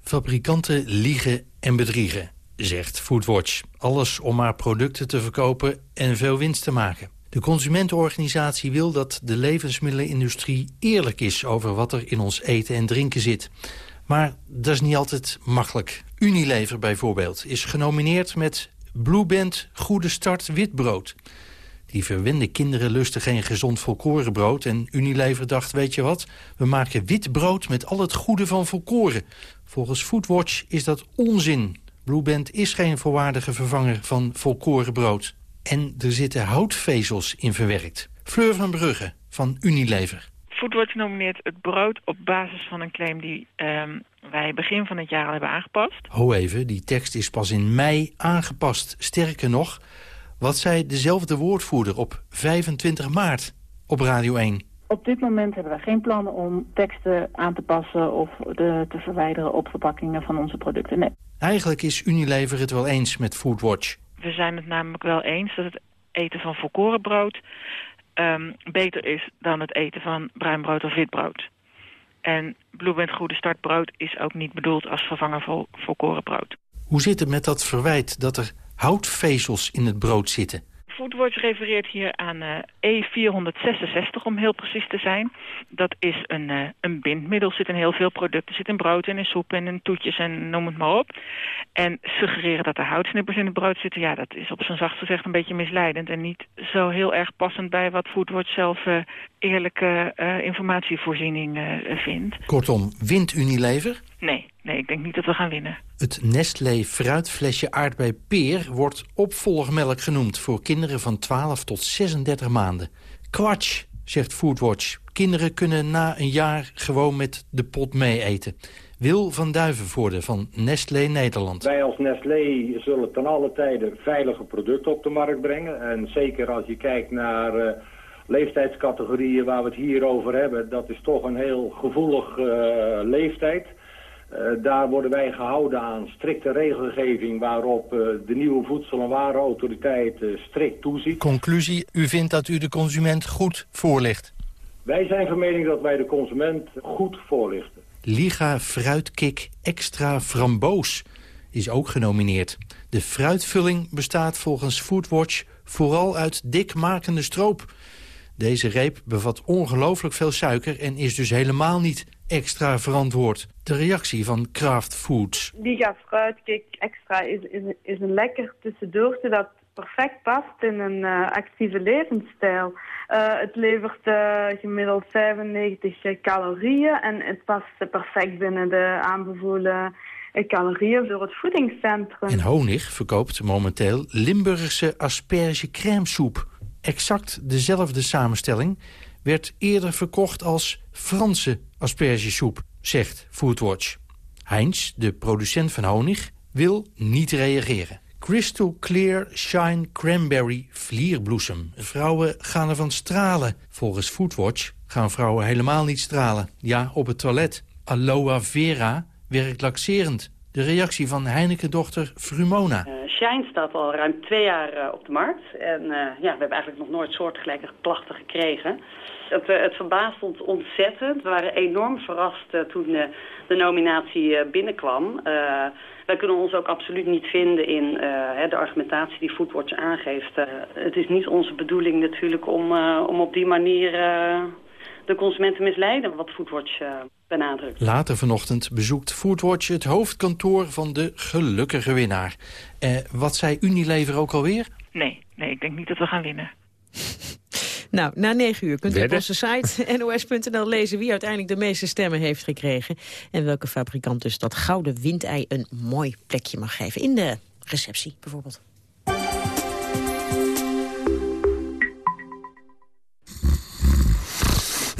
Fabrikanten liegen en bedriegen, zegt Foodwatch. Alles om maar producten te verkopen en veel winst te maken. De consumentenorganisatie wil dat de levensmiddelenindustrie eerlijk is... over wat er in ons eten en drinken zit. Maar dat is niet altijd makkelijk. Unilever bijvoorbeeld is genomineerd met Blueband Goede Start Witbrood. Die verwende kinderen lusten geen gezond volkorenbrood... en Unilever dacht, weet je wat, we maken wit brood met al het goede van volkoren. Volgens Foodwatch is dat onzin. Blueband is geen volwaardige vervanger van volkorenbrood. En er zitten houtvezels in verwerkt. Fleur van Brugge van Unilever. Foodwatch nomineert het brood op basis van een claim die ehm, wij begin van het jaar al hebben aangepast. Ho even, die tekst is pas in mei aangepast. Sterker nog, wat zei dezelfde woordvoerder op 25 maart op Radio 1? Op dit moment hebben we geen plannen om teksten aan te passen of de, te verwijderen op verpakkingen van onze producten. Nee. Eigenlijk is Unilever het wel eens met Foodwatch. We zijn het namelijk wel eens dat het eten van volkorenbrood um, beter is dan het eten van bruin brood of wit brood. En Blueband Goede Startbrood is ook niet bedoeld als vervanger voor volkorenbrood. Hoe zit het met dat verwijt dat er houtvezels in het brood zitten. Foodwatch refereert hier aan uh, eh, E466 om heel precies te zijn. Dat is een, uh, een bindmiddel, zit in heel veel producten. Zit in brood en in soep en in toetjes en noem het maar op. En suggereren dat er houtsnippers in het brood zitten... ja, dat is op zijn zacht gezegd een beetje misleidend... en niet zo heel erg passend bij wat Foodwatch zelf uh, eerlijke informatievoorziening vindt. Kortom, wint Unilever? Nee, nee, ik denk niet dat we gaan winnen. Het Nestlé fruitflesje aardbei peer wordt opvolgmelk genoemd... voor kinderen van 12 tot 36 maanden. Kwatsch, zegt Foodwatch. Kinderen kunnen na een jaar gewoon met de pot mee eten. Wil van Duivenvoorde van Nestlé Nederland. Wij als Nestlé zullen ten alle tijden veilige producten op de markt brengen. En zeker als je kijkt naar uh, leeftijdscategorieën waar we het hier over hebben... dat is toch een heel gevoelig uh, leeftijd... Uh, daar worden wij gehouden aan strikte regelgeving waarop uh, de nieuwe Voedsel- en Warenautoriteit uh, strikt toeziet. Conclusie, u vindt dat u de consument goed voorlicht? Wij zijn van mening dat wij de consument goed voorlichten. Liga Fruitkik Extra Framboos is ook genomineerd. De fruitvulling bestaat volgens Foodwatch vooral uit dikmakende stroop. Deze reep bevat ongelooflijk veel suiker en is dus helemaal niet extra verantwoord. De reactie van Kraft Foods. Liga Fruitkik Extra is, is, is een lekker tussendoortje dat perfect past in een uh, actieve levensstijl. Uh, het levert uh, gemiddeld 95 calorieën en het past perfect binnen de aanbevolen calorieën door het voedingscentrum. En Honig verkoopt momenteel Limburgse asperge crèmesoep. Exact dezelfde samenstelling werd eerder verkocht als Franse aspergesoep, zegt Foodwatch. Heinz, de producent van honig, wil niet reageren. Crystal Clear Shine Cranberry Vlierbloesem. Vrouwen gaan ervan stralen. Volgens Foodwatch gaan vrouwen helemaal niet stralen. Ja, op het toilet. Aloe vera werkt laxerend. De reactie van Heineken-dochter Frumona. Uh, Shine staat al ruim twee jaar uh, op de markt. En uh, ja, we hebben eigenlijk nog nooit soortgelijke klachten gekregen. Het, het verbaast ons ontzettend. We waren enorm verrast toen de nominatie binnenkwam. wij kunnen ons ook absoluut niet vinden in de argumentatie die Foodwatch aangeeft. het is niet onze bedoeling natuurlijk om, om op die manier de consumenten misleiden, wat Foodwatch benadrukt. Later vanochtend bezoekt Foodwatch het hoofdkantoor van de gelukkige winnaar. Eh, wat zei Unilever ook alweer? Nee, nee, ik denk niet dat we gaan winnen. Nou, na negen uur kunt u op onze site nos.nl lezen... wie uiteindelijk de meeste stemmen heeft gekregen... en welke fabrikant dus dat gouden windei een mooi plekje mag geven. In de receptie bijvoorbeeld.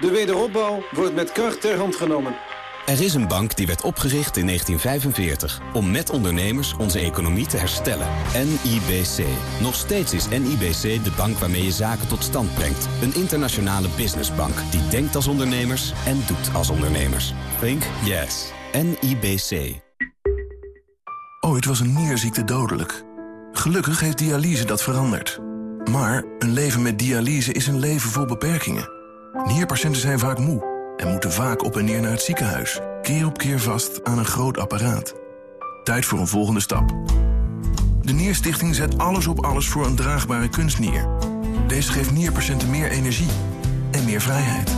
De wederopbouw wordt met kracht ter hand genomen. Er is een bank die werd opgericht in 1945 om met ondernemers onze economie te herstellen. NIBC. Nog steeds is NIBC de bank waarmee je zaken tot stand brengt. Een internationale businessbank die denkt als ondernemers en doet als ondernemers. Think yes. NIBC. Ooit was een nierziekte dodelijk. Gelukkig heeft dialyse dat veranderd. Maar een leven met dialyse is een leven vol beperkingen. Nierpatiënten zijn vaak moe en moeten vaak op en neer naar het ziekenhuis. Keer op keer vast aan een groot apparaat. Tijd voor een volgende stap. De Nierstichting zet alles op alles voor een draagbare kunstnier. Deze geeft nierpatiënten meer energie en meer vrijheid.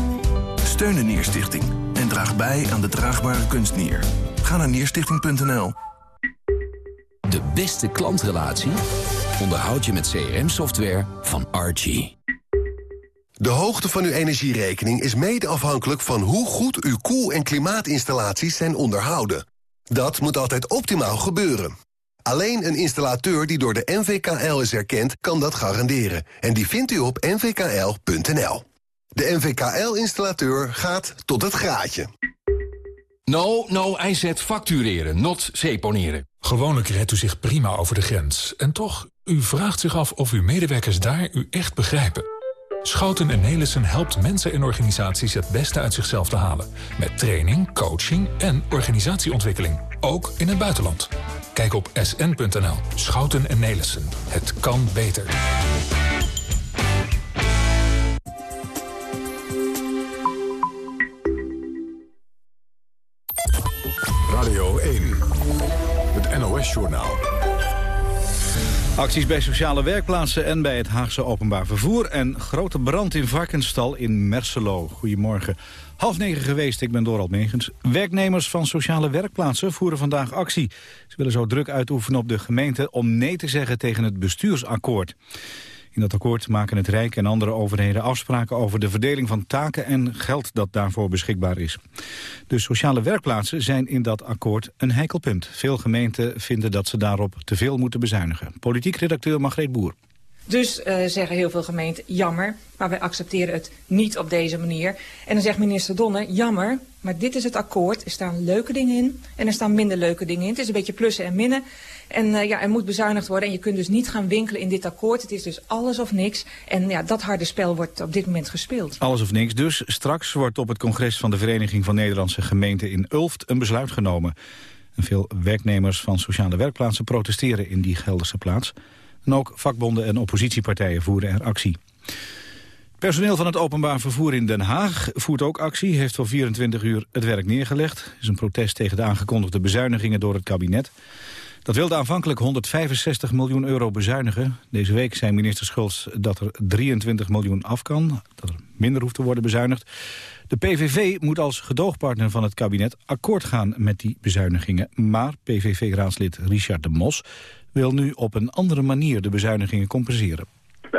Steun de Nierstichting en draag bij aan de draagbare kunstnier. Ga naar nierstichting.nl. De beste klantrelatie onderhoud je met CRM-software van Archie. De hoogte van uw energierekening is mede afhankelijk van hoe goed uw koel- en klimaatinstallaties zijn onderhouden. Dat moet altijd optimaal gebeuren. Alleen een installateur die door de NVKL is erkend, kan dat garanderen. En die vindt u op nvkl.nl. De NVKL-installateur gaat tot het graadje. No, no, IZ factureren, not seponeren. Gewoonlijk redt u zich prima over de grens. En toch, u vraagt zich af of uw medewerkers daar u echt begrijpen. Schouten en Nelissen helpt mensen en organisaties het beste uit zichzelf te halen. Met training, coaching en organisatieontwikkeling. Ook in het buitenland. Kijk op sn.nl. Schouten en Nelissen. Het kan beter. Acties bij sociale werkplaatsen en bij het Haagse openbaar vervoer... en grote brand in Varkenstal in Merselo. Goedemorgen. Half negen geweest, ik ben Dorald Megens. Werknemers van sociale werkplaatsen voeren vandaag actie. Ze willen zo druk uitoefenen op de gemeente om nee te zeggen tegen het bestuursakkoord. In dat akkoord maken het Rijk en andere overheden afspraken over de verdeling van taken en geld dat daarvoor beschikbaar is. De sociale werkplaatsen zijn in dat akkoord een heikel punt. Veel gemeenten vinden dat ze daarop te veel moeten bezuinigen. Politiek redacteur Margreet Boer. Dus uh, zeggen heel veel gemeenten, jammer, maar wij accepteren het niet op deze manier. En dan zegt minister Donner, jammer, maar dit is het akkoord. Er staan leuke dingen in en er staan minder leuke dingen in. Het is een beetje plussen en minnen. En uh, ja, er moet bezuinigd worden en je kunt dus niet gaan winkelen in dit akkoord. Het is dus alles of niks. En ja, dat harde spel wordt op dit moment gespeeld. Alles of niks dus. Straks wordt op het congres van de Vereniging van Nederlandse Gemeenten in Ulft een besluit genomen. En veel werknemers van sociale werkplaatsen protesteren in die Gelderse plaats. En ook vakbonden en oppositiepartijen voeren er actie. Personeel van het openbaar vervoer in Den Haag voert ook actie. Heeft voor 24 uur het werk neergelegd. Is een protest tegen de aangekondigde bezuinigingen door het kabinet. Dat wilde aanvankelijk 165 miljoen euro bezuinigen. Deze week zei minister Schultz dat er 23 miljoen af kan. Dat er minder hoeft te worden bezuinigd. De PVV moet als gedoogpartner van het kabinet akkoord gaan met die bezuinigingen. Maar PVV-raadslid Richard de Mos wil nu op een andere manier de bezuinigingen compenseren.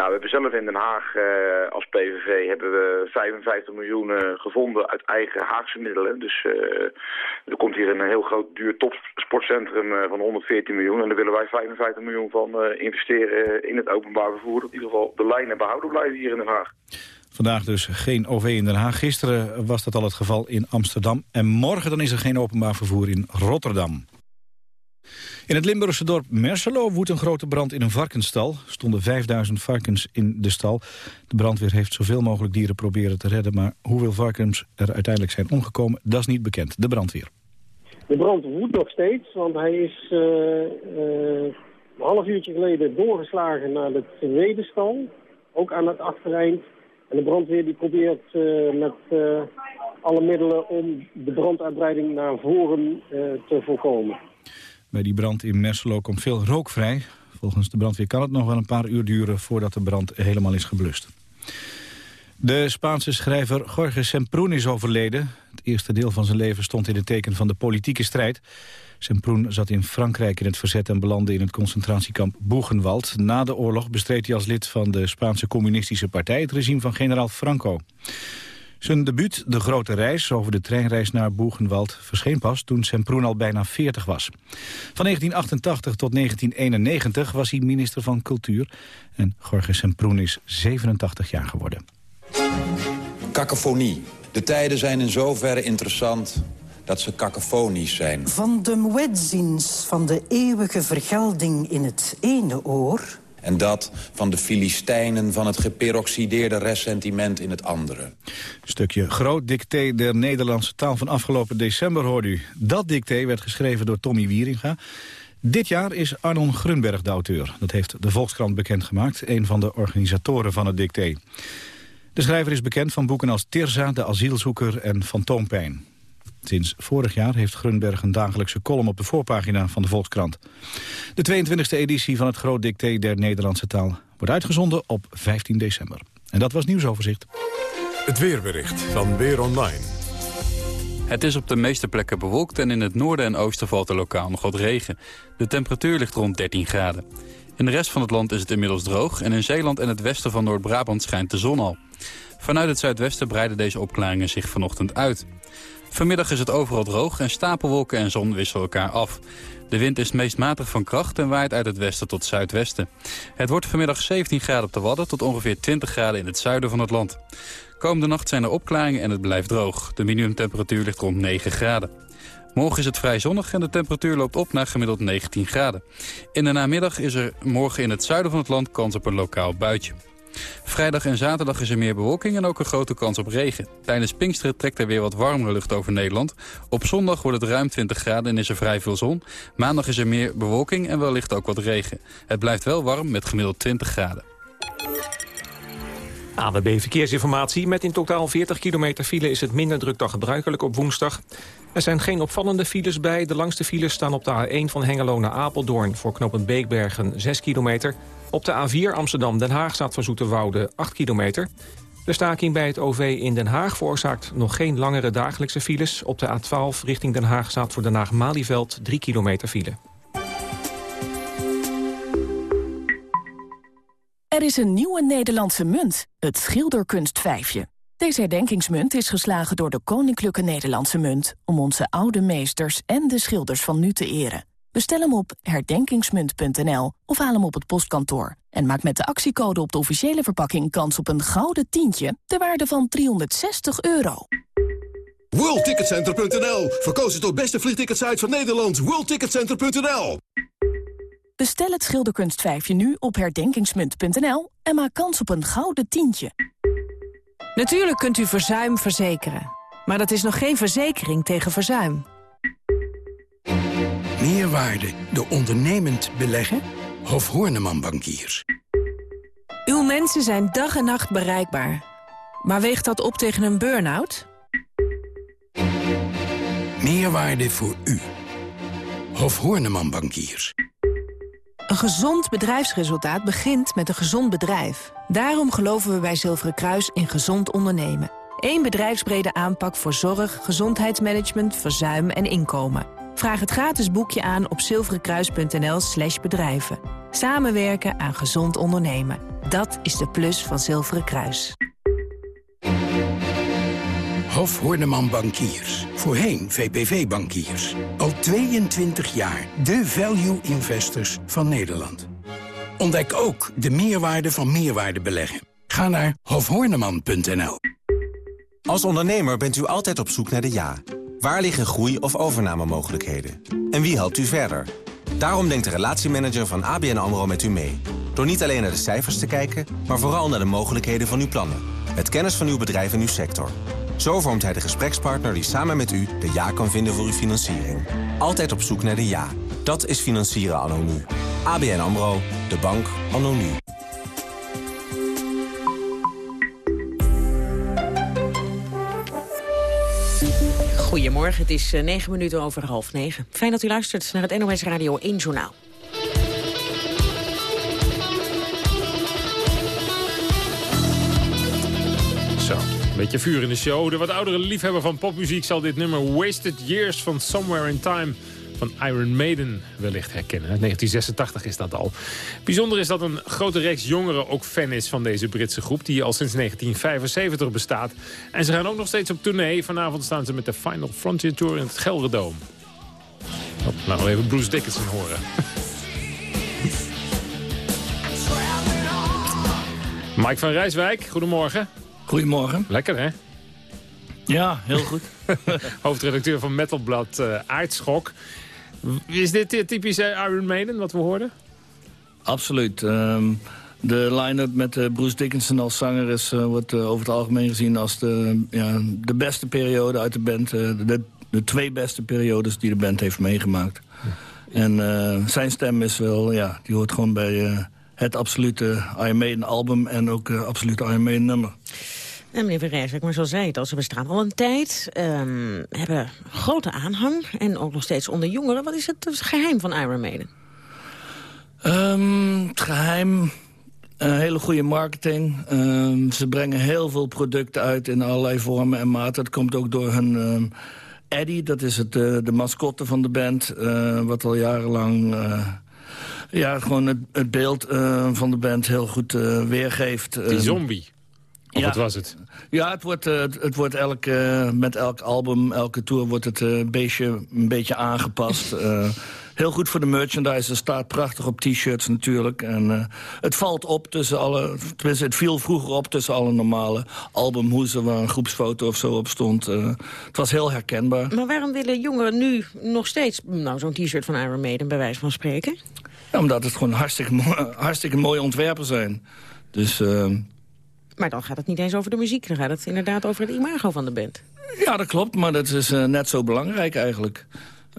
We hebben zelf in Den Haag eh, als PVV hebben we 55 miljoen eh, gevonden uit eigen Haagse middelen. Dus eh, er komt hier een heel groot duur topsportcentrum van 114 miljoen. En daar willen wij 55 miljoen van investeren in het openbaar vervoer. In ieder geval de lijnen behouden blijven hier in Den Haag. Vandaag dus geen OV in Den Haag. Gisteren was dat al het geval in Amsterdam. En morgen dan is er geen openbaar vervoer in Rotterdam. In het Limburgse dorp Merselo woedt een grote brand in een varkensstal. Er stonden 5000 varkens in de stal. De brandweer heeft zoveel mogelijk dieren proberen te redden... maar hoeveel varkens er uiteindelijk zijn omgekomen, dat is niet bekend. De brandweer. De brand woedt nog steeds, want hij is uh, uh, een half uurtje geleden doorgeslagen naar de tweede stal. Ook aan het achtereind. En de brandweer die probeert uh, met alle middelen om de branduitbreiding naar voren te voorkomen. Bij die brand in Merselo komt veel rook vrij. Volgens de brandweer kan het nog wel een paar uur duren voordat de brand helemaal is geblust. De Spaanse schrijver Jorge Semprún is overleden. Het eerste deel van zijn leven stond in het teken van de politieke strijd. Semprún zat in Frankrijk in het verzet en belandde in het concentratiekamp Buchenwald. Na de oorlog bestreed hij als lid van de Spaanse communistische partij het regime van generaal Franco. Zijn debuut, De Grote Reis, over de treinreis naar Boegenwald... verscheen pas toen Semproen al bijna 40 was. Van 1988 tot 1991 was hij minister van Cultuur... en Jorge Semproen is 87 jaar geworden. Cacophonie. De tijden zijn in zoverre interessant dat ze cacofonisch zijn. Van de muezzins van de eeuwige vergelding in het ene oor... En dat van de Filistijnen van het geperoxideerde ressentiment in het andere. Een stukje groot dicté der Nederlandse taal van afgelopen december hoorde u. Dat dicté werd geschreven door Tommy Wieringa. Dit jaar is Arnon Grunberg de auteur. Dat heeft de Volkskrant bekendgemaakt, een van de organisatoren van het dicté. De schrijver is bekend van boeken als Tirza, De asielzoeker en Fantoompijn. Sinds vorig jaar heeft Grunberg een dagelijkse column op de voorpagina van de Volkskrant. De 22e editie van het Groot Dicté der Nederlandse taal wordt uitgezonden op 15 december. En dat was nieuwsoverzicht. Het weerbericht van Weer Online. Het is op de meeste plekken bewolkt en in het noorden en oosten valt er lokaal nog wat regen. De temperatuur ligt rond 13 graden. In de rest van het land is het inmiddels droog en in Zeeland en het westen van Noord-Brabant schijnt de zon al. Vanuit het zuidwesten breiden deze opklaringen zich vanochtend uit. Vanmiddag is het overal droog en stapelwolken en zon wisselen elkaar af. De wind is meest matig van kracht en waait uit het westen tot zuidwesten. Het wordt vanmiddag 17 graden op de Wadden tot ongeveer 20 graden in het zuiden van het land. Komende nacht zijn er opklaringen en het blijft droog. De minimumtemperatuur ligt rond 9 graden. Morgen is het vrij zonnig en de temperatuur loopt op naar gemiddeld 19 graden. In de namiddag is er morgen in het zuiden van het land kans op een lokaal buitje. Vrijdag en zaterdag is er meer bewolking en ook een grote kans op regen. Tijdens Pinksteren trekt er weer wat warmere lucht over Nederland. Op zondag wordt het ruim 20 graden en is er vrij veel zon. Maandag is er meer bewolking en wellicht ook wat regen. Het blijft wel warm met gemiddeld 20 graden. ANWB Verkeersinformatie. Met in totaal 40 kilometer file is het minder druk dan gebruikelijk op woensdag. Er zijn geen opvallende files bij. De langste files staan op de A1 van Hengelo naar Apeldoorn... voor knooppunt Beekbergen 6 kilometer. Op de A4 Amsterdam-Den Haag staat voor Zoeterwoude 8 kilometer. De staking bij het OV in Den Haag veroorzaakt nog geen langere dagelijkse files. Op de A12 richting Den Haag staat voor Den Haag-Malieveld 3 kilometer file. Er is een nieuwe Nederlandse munt, het schilderkunstvijfje. Deze herdenkingsmunt is geslagen door de Koninklijke Nederlandse Munt... om onze oude meesters en de schilders van nu te eren. Bestel hem op herdenkingsmunt.nl of haal hem op het postkantoor. En maak met de actiecode op de officiële verpakking kans op een gouden tientje... ter waarde van 360 euro. WorldTicketCenter.nl Verkozen tot beste vliegticketsite van Nederland. WorldTicketCenter.nl Bestel het schilderkunstvijfje nu op herdenkingsmunt.nl... en maak kans op een gouden tientje. Natuurlijk kunt u verzuim verzekeren. Maar dat is nog geen verzekering tegen verzuim. Meerwaarde door ondernemend beleggen? Hof Horneman Bankiers. Uw mensen zijn dag en nacht bereikbaar. Maar weegt dat op tegen een burn-out? Meerwaarde voor u. Hof Horneman Bankiers. Een gezond bedrijfsresultaat begint met een gezond bedrijf. Daarom geloven we bij Zilveren Kruis in gezond ondernemen. Eén bedrijfsbrede aanpak voor zorg, gezondheidsmanagement, verzuim en inkomen. Vraag het gratis boekje aan op zilverenkruis.nl slash bedrijven. Samenwerken aan gezond ondernemen. Dat is de plus van Zilveren Kruis. Hof Horneman Bankiers. Voorheen VPV Bankiers. Al 22 jaar de value investors van Nederland. Ontdek ook de meerwaarde van meerwaarde beleggen. Ga naar hofhorneman.nl. Als ondernemer bent u altijd op zoek naar de ja. Waar liggen groei- of overnamemogelijkheden? En wie helpt u verder? Daarom denkt de relatiemanager van ABN AMRO met u mee. Door niet alleen naar de cijfers te kijken, maar vooral naar de mogelijkheden van uw plannen. Met kennis van uw bedrijf en uw sector. Zo vormt hij de gesprekspartner die samen met u de ja kan vinden voor uw financiering. Altijd op zoek naar de ja. Dat is financieren anno. ABN AMRO, de bank anno. Goedemorgen, het is eh, negen minuten over half negen. Fijn dat u luistert naar het NOS Radio 1 Journaal. Zo, een beetje vuur in de show. De wat oudere liefhebber van popmuziek zal dit nummer Wasted Years van Somewhere in Time van Iron Maiden wellicht herkennen. 1986 is dat al. Bijzonder is dat een grote reeks jongeren ook fan is van deze Britse groep... die al sinds 1975 bestaat. En ze gaan ook nog steeds op tournee. Vanavond staan ze met de Final Frontier Tour in het Gelderdoom. Oh, nou, even Bruce Dickinson horen. Mike van Rijswijk, goedemorgen. Goedemorgen. Lekker, hè? Ja, heel goed. Hoofdredacteur van Metalblad uh, Aardschok. Is dit typisch Iron Maiden, wat we hoorden? Absoluut. Um, de line-up met uh, Bruce Dickinson als zanger is, uh, wordt uh, over het algemeen gezien als de, ja, de beste periode uit de band. De, de, twee beste periodes die de band heeft meegemaakt. Ja. En zijn stem is wel, ja, die hoort gewoon bij het absolute Iron Maiden album en ook absolute Iron Maiden nummer. En meneer Verrijswijk, maar zo zei het al, ze bestaan al een tijd. Um, hebben grote aanhang en ook nog steeds onder jongeren. Wat is het geheim van Iron Maiden? Um, het geheim... Een hele goede marketing. Um, ze brengen heel veel producten uit in allerlei vormen en maten. Dat komt ook door hun... Um, Eddie, dat is het, uh, de mascotte van de band. Uh, wat al jarenlang... Uh, ja, gewoon het, het beeld van de band heel goed weergeeft. Die zombie. Of ja. wat was het? Ja, het wordt, uh, het wordt elk, uh, met elk album, elke tour wordt het uh, beestje een beetje aangepast. heel goed voor de merchandise. Het staat prachtig op t-shirts natuurlijk. En het valt op tussen alle... Tenminste, het viel vroeger op tussen alle normale albumhoezen... waar een groepsfoto of zo op stond. het was heel herkenbaar. Maar waarom willen jongeren nu nog steeds nou, zo'n t-shirt van Iron Maiden... bij wijze van spreken? Ja, omdat het gewoon hartstikke, mooi, hartstikke mooie ontwerpen zijn. Dus... Maar dan gaat het niet eens over de muziek. Dan gaat het inderdaad over het imago van de band. Ja, dat klopt. Maar dat is uh, net zo belangrijk eigenlijk.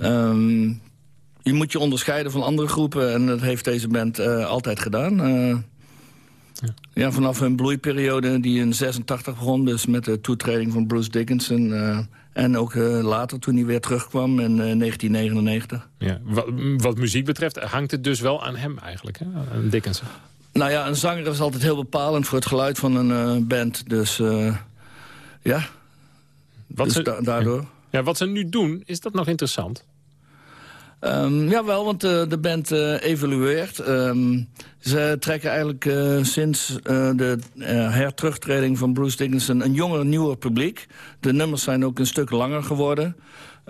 Um, je moet je onderscheiden van andere groepen. En dat heeft deze band uh, altijd gedaan. Uh, ja. ja. vanaf hun bloeiperiode die in 86 begon. Dus met de toetreding van Bruce Dickinson. en ook later toen hij weer terugkwam in 1999. Ja. Wat, wat, muziek betreft hangt het dus wel aan hem eigenlijk, hè? aan Dickinson. Nou ja, een zanger is altijd heel bepalend voor het geluid van een uh, band. Dus uh, ja, wat dus ze, da daardoor. Ja, wat ze nu doen, is dat nog interessant? Um, ja, wel, want uh, de band evolueert. Um, ze trekken eigenlijk sinds de herterugtreding van Bruce Dickinson... een jonger, nieuwer publiek. De nummers zijn ook een stuk langer geworden...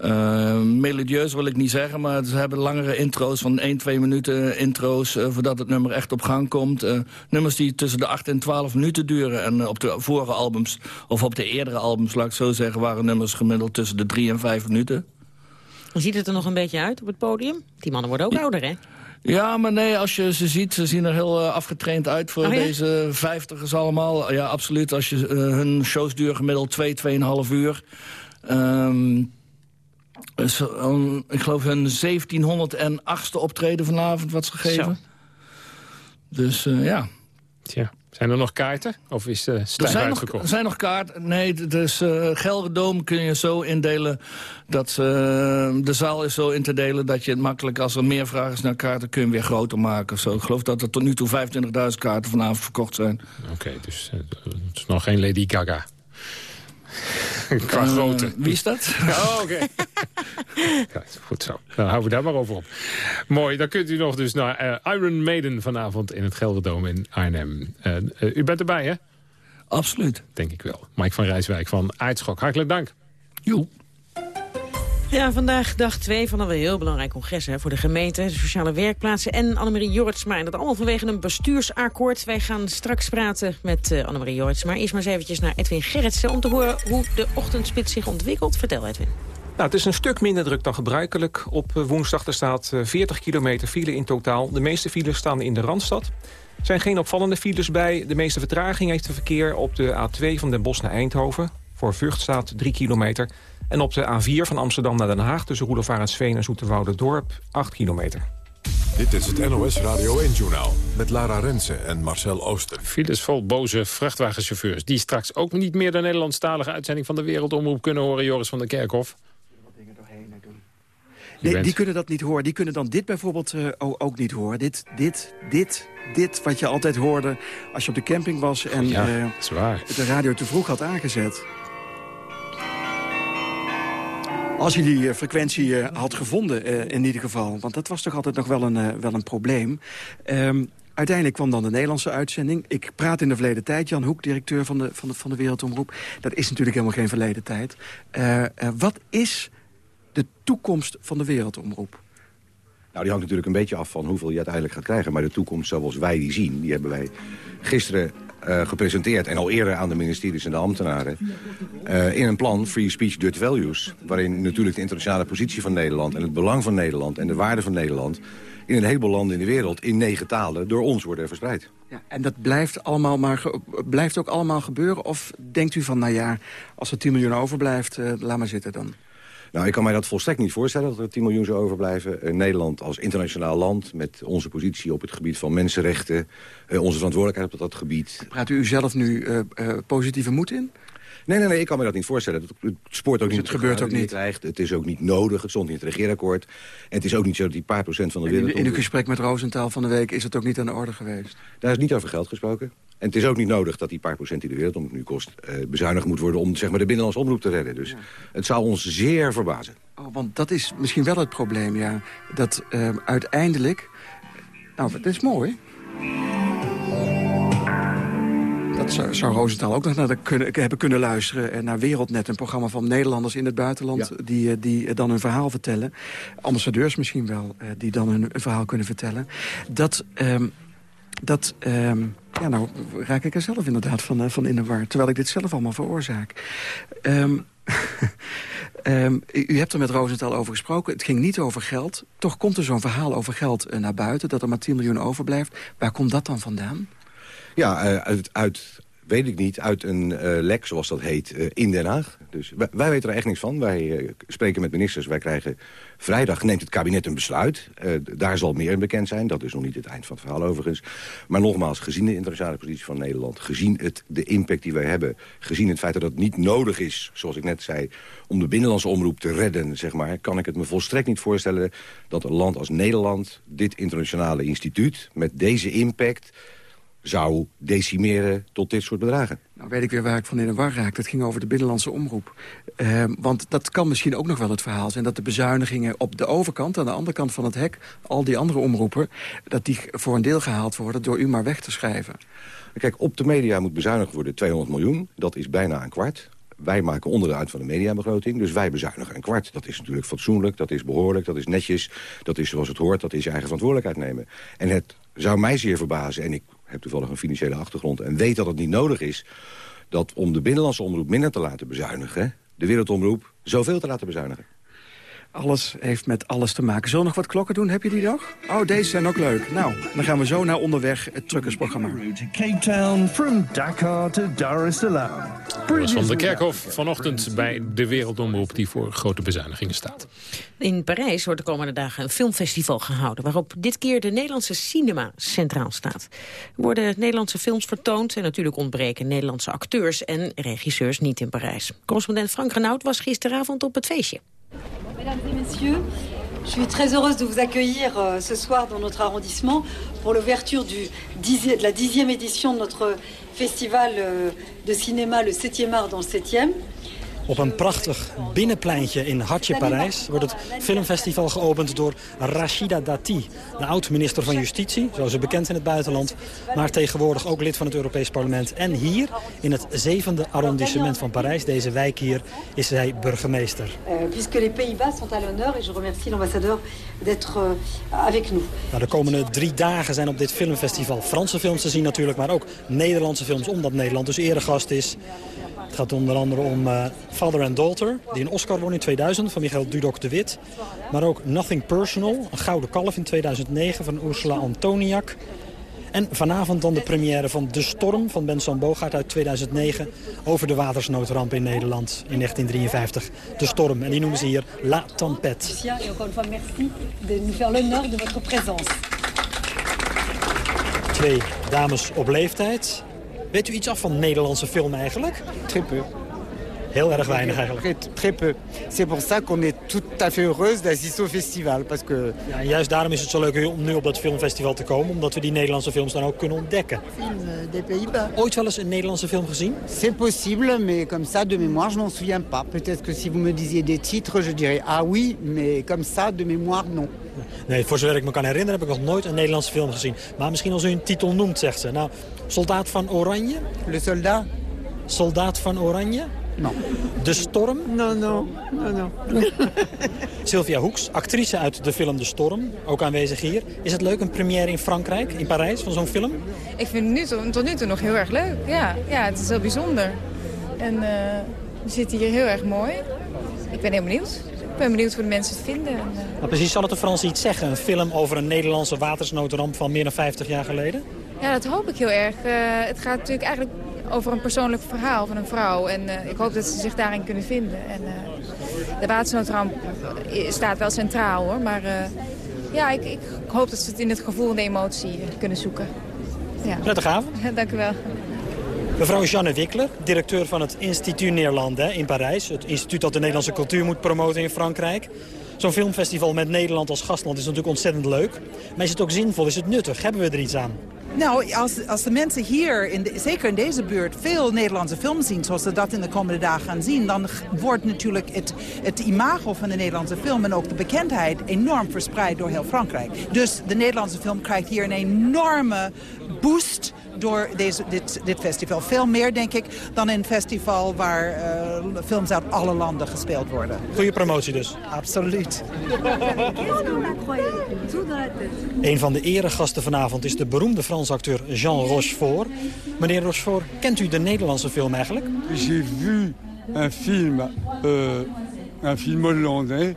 Uh, melodieus wil ik niet zeggen, maar ze hebben langere intro's van 1, 2 minuten intro's uh, voordat het nummer echt op gang komt. Uh, nummers die tussen de 8 en 12 minuten duren. En op de vorige albums, of op de eerdere albums, laat ik zo zeggen, waren nummers gemiddeld tussen de 3 en 5 minuten. Ziet het er nog een beetje uit op het podium? Die mannen worden ook ouder, hè? Ja, maar nee, als je ze ziet, ze zien er heel uh, afgetraind uit voor oh, ja? deze vijftigers allemaal. Ja, absoluut. Als je, uh, hun shows duren gemiddeld 2, 2,5 uur. Um, ik geloof hun 1708ste optreden vanavond wat ze gegeven. Zo. Dus uh, ja. Tja. Zijn er nog kaarten? Of is de er zijn uitgekocht? Nog, er zijn nog kaarten. Nee, dus uh, Gelderdoom kun je zo indelen... dat uh, de zaal is zo in te delen dat je het makkelijk... als er meer vraag is naar kaarten, kun je hem weer groter maken. Of zo. Ik geloof dat er tot nu toe 25.000 kaarten vanavond verkocht zijn. Oké, okay, dus uh, het is nog geen Lady Gaga. Qua Uh, grootte. wie is dat? Oh, oké. Ja, goed zo. Dan houden we daar maar over op. Mooi, dan kunt u nog dus naar uh, Iron Maiden vanavond in het Gelderdoom in Arnhem. Uh, uh, u bent erbij, hè? Absoluut. Denk ik wel. Mike van Rijswijk van Aardschok. Hartelijk dank. Joe. Ja, vandaag dag 2 van een heel belangrijk congres hè, voor de gemeente, de sociale werkplaatsen en Annemarie Jorritsma. En dat allemaal vanwege een bestuursakkoord. Wij gaan straks praten met uh, Annemarie Jorritsma. Eerst maar eens eventjes naar Edwin Gerritsen om te horen hoe de ochtendspits zich ontwikkelt. Vertel Edwin. Nou, het is een stuk minder druk dan gebruikelijk. Op eh, woensdag er staat 40 eh, kilometer file in totaal. De meeste files staan in de Randstad. Er zijn geen opvallende files bij. De meeste vertraging heeft het verkeer op de A2 van Den Bosch naar Eindhoven. Voor Vught staat 3 kilometer. En op de A4 van Amsterdam naar Den Haag... tussen Roelofarensveen en Zoeterwoude Dorp 8 kilometer. Dit is het NOS Radio 1-journaal met Lara Rensen en Marcel Ooster. Files vol boze vrachtwagenchauffeurs... die straks ook niet meer de Nederlandstalige uitzending van de Wereldomroep kunnen horen... Joris van der Kerkhof. Nee, die kunnen dat niet horen. Die kunnen dan dit bijvoorbeeld uh, ook niet horen. Dit, dit, dit, dit wat je altijd hoorde als je op de camping was... en ja, uh, de radio te vroeg had aangezet. Als je die uh, frequentie had gevonden in ieder geval. Want dat was toch altijd nog wel een, wel een probleem. Um, Uiteindelijk kwam dan de Nederlandse uitzending. Ik praat in de verleden tijd. Jan Hoek, directeur van de, van de, van de Wereldomroep. Dat is natuurlijk helemaal geen verleden tijd. wat is de toekomst van de wereldomroep? Nou, die hangt natuurlijk een beetje af van hoeveel je uiteindelijk gaat krijgen. Maar de toekomst zoals wij die zien, die hebben wij gisteren uh, gepresenteerd... en al eerder aan de ministeries en de ambtenaren... Uh, in een plan, Free Speech Dutch Values... waarin natuurlijk de internationale positie van Nederland... en het belang van Nederland en de waarde van Nederland... in een heleboel landen in de wereld in negen talen door ons worden verspreid. Ja, en dat blijft, allemaal maar blijft ook allemaal gebeuren? Of denkt u van, nou ja, als er 10 miljoen overblijft, uh, laat maar zitten dan? Nou, ik kan mij dat volstrekt niet voorstellen dat er 10 miljoen zou overblijven. Uh, Nederland als internationaal land met onze positie op het gebied van mensenrechten... Uh, onze verantwoordelijkheid op dat gebied. Praat u zelf nu uh, positieve moed in? Nee, nee, nee, ik kan me dat niet voorstellen. Het, sport ook dus niet. Het gebeurt ook niet. Krijgt. Het is ook niet nodig. Het stond niet in het regeerakkoord. En het is ook niet zo dat die paar procent van de wereld... In, uw gesprek met Roosentaal van de week is het ook niet aan de orde geweest? Daar is niet over geld gesproken. En het is ook niet nodig dat die paar procent die de wereldomroep nu kost... Uh, bezuinigd moet worden om zeg maar, de binnenlandse omroep te redden. Dus het zou ons zeer verbazen. Oh, want dat is misschien wel het probleem, ja. Dat uh, uiteindelijk... Nou, dat is mooi. Zou, zou Roosentaal ook nog naar de kunnen, hebben kunnen luisteren... en naar Wereldnet, een programma van Nederlanders in het buitenland... Ja. Die, die dan hun verhaal vertellen. Ambassadeurs misschien wel, die dan hun verhaal kunnen vertellen. Dat... Um, dat, um, ja, nou raak ik er zelf inderdaad van, van in de war. Terwijl ik dit zelf allemaal veroorzaak. Um, um, u hebt er met Rosenthal over gesproken. Het ging niet over geld. Toch komt er zo'n verhaal over geld uh, naar buiten. Dat er maar 10 miljoen overblijft. Waar komt dat dan vandaan? Ja, uh, uit, uit weet ik niet, uit een uh, lek, zoals dat heet, uh, in Den Haag. Dus wij, weten er echt niks van. Wij spreken met ministers. Wij krijgen vrijdag, neemt het kabinet een besluit. daar zal meer in bekend zijn. Dat is nog niet het eind van het verhaal overigens. Maar nogmaals, gezien de internationale positie van Nederland... gezien het, de impact die wij hebben... gezien het feit dat het niet nodig is, zoals ik net zei... om de binnenlandse omroep te redden, zeg maar... kan ik het me volstrekt niet voorstellen dat een land als Nederland... dit internationale instituut met deze impact zou decimeren tot dit soort bedragen. Nou weet ik weer waar ik van in de war raak. Dat ging over de binnenlandse omroep. Uh, want dat kan misschien ook nog wel het verhaal zijn... dat de bezuinigingen op de overkant, aan de andere kant van het hek... al die andere omroepen, dat die voor een deel gehaald worden... door u maar weg te schrijven. Kijk, op de media moet bezuinigd worden 200 miljoen. Dat is bijna een kwart. Wij maken onderdeel uit van de mediabegroting, dus wij bezuinigen een kwart. Dat is natuurlijk fatsoenlijk, dat is behoorlijk, dat is netjes... dat is zoals het hoort, dat is je eigen verantwoordelijkheid nemen. En het zou mij zeer verbazen, en ik heb toevallig een financiële achtergrond... en weet dat het niet nodig is dat om de binnenlandse omroep minder te laten bezuinigen... de wereldomroep zoveel te laten bezuinigen. Alles heeft met alles te maken. Zullen we nog wat klokken doen? Heb je die nog? Oh, deze zijn ook leuk. Nou, dan gaan we zo naar onderweg het truckersprogramma. Cape Town, from Dakar to Dar es Salaam. Van de Kerkhof vanochtend bij de Wereldomroep die voor grote bezuinigingen staat. In Parijs wordt de komende dagen een filmfestival gehouden... waarop dit keer de Nederlandse cinema centraal staat. Er worden Nederlandse films vertoond... en natuurlijk ontbreken Nederlandse acteurs en regisseurs niet in Parijs. Correspondent Frank Renaud was gisteravond op het feestje. Mesdames et messieurs, je suis très heureuse de vous accueillir euh, ce soir dans notre arrondissement pour l'ouverture de la dixième édition de notre festival euh, de cinéma le 7e art dans le 7e. Op een prachtig binnenpleintje in Hartje, Parijs... wordt het filmfestival geopend door Rachida Dati... de oud-minister van Justitie, zoals ze bekend in het buitenland... maar tegenwoordig ook lid van het Europees Parlement. En hier, in het zevende arrondissement van Parijs, deze wijk hier... is zij burgemeester. Uh, puisque les Pays-Bas sont à l'honneur... et je remercie l'ambassadeur d'être uh, avec nous. Nou, de komende drie dagen zijn op dit filmfestival Franse films te zien natuurlijk... maar ook Nederlandse films, omdat Nederland dus eregast is. Het gaat onder andere om... Uh, Father and Daughter, die een Oscar won in 2000 van Michael Dudok de Wit. Maar ook Nothing Personal, een gouden kalf in 2009 van Ursula Antoniak. En vanavond dan de première van De Storm van Benson Bogaert uit 2009... over de watersnoodramp in Nederland in 1953. De Storm, en die noemen ze hier La Tempête. merci de nous faire l'honneur de votre présence. Twee dames op leeftijd. Weet u iets af van Nederlandse film eigenlijk? Peu. Heel erg weinig eigenlijk. Très, très peu. C'est pour ça qu'on est tout à fait heureuse d'assister au festival. Parce que... Ja, juist daarom is het zo leuk om nu op dat filmfestival te komen. Omdat we die Nederlandse films dan ook kunnen ontdekken. Film des Pays-Bas. Ooit wel eens een Nederlandse film gezien? C'est possible, mais comme ça, de mémoire, je m'en souviens pas. Peut-être que si vous me disiez des titres, je dirais ah oui, mais comme ça, de mémoire, non. Nee, voor zover ik me kan herinneren heb ik nog nooit een Nederlandse film gezien. Maar misschien als u een titel noemt, zegt ze. Nou, Soldaat van Oranje? Le Soldat? Soldaat van Oranje? Non. De Storm? Non. non, non. Sylvia Hoeks, actrice uit de film De Storm, ook aanwezig hier. Is het leuk, een première in Frankrijk, in Parijs, van zo'n film? Ik vind het nu tot, tot nu toe nog heel erg leuk. Ja, ja het is heel bijzonder. En uh, we zitten hier heel erg mooi. Ik ben heel benieuwd. Ik ben benieuwd hoe de mensen het vinden. En, maar precies, zal het de Frans iets zeggen? Een film over een Nederlandse watersnoodramp van meer dan 50 jaar geleden? Ja, dat hoop ik heel erg. Uh, het gaat natuurlijk eigenlijk over een persoonlijk verhaal van een vrouw. En uh, ik hoop dat ze zich daarin kunnen vinden. En, uh, de watersnoodramp staat wel centraal hoor. Maar uh, ja, ik, ik, hoop dat ze het in het gevoel en de emotie kunnen zoeken. Ja. Prettige avond. Dank u wel. Mevrouw Jeanne Wikkler, directeur van het Instituut Nederland in Parijs. Het instituut dat de Nederlandse cultuur moet promoten in Frankrijk. Zo'n filmfestival met Nederland als gastland is natuurlijk ontzettend leuk. Maar is het ook zinvol? Is het nuttig? Hebben we er iets aan? Nou, als, als de mensen hier, in de, zeker in deze buurt, veel Nederlandse films zien... zoals ze dat in de komende dagen gaan zien... dan wordt natuurlijk het, het imago van de Nederlandse film... en ook de bekendheid enorm verspreid door heel Frankrijk. Dus de Nederlandse film krijgt hier een enorme boost door deze, dit, dit festival. Veel meer, denk ik, dan een festival waar uh, films uit alle landen gespeeld worden. Goede promotie dus. Absoluut. Een van de eregasten vanavond is de beroemde Franse acteur Jean Rochefort. Meneer Rochefort, kent u de Nederlandse film eigenlijk? J'ai vu un film, euh, un film hollandais,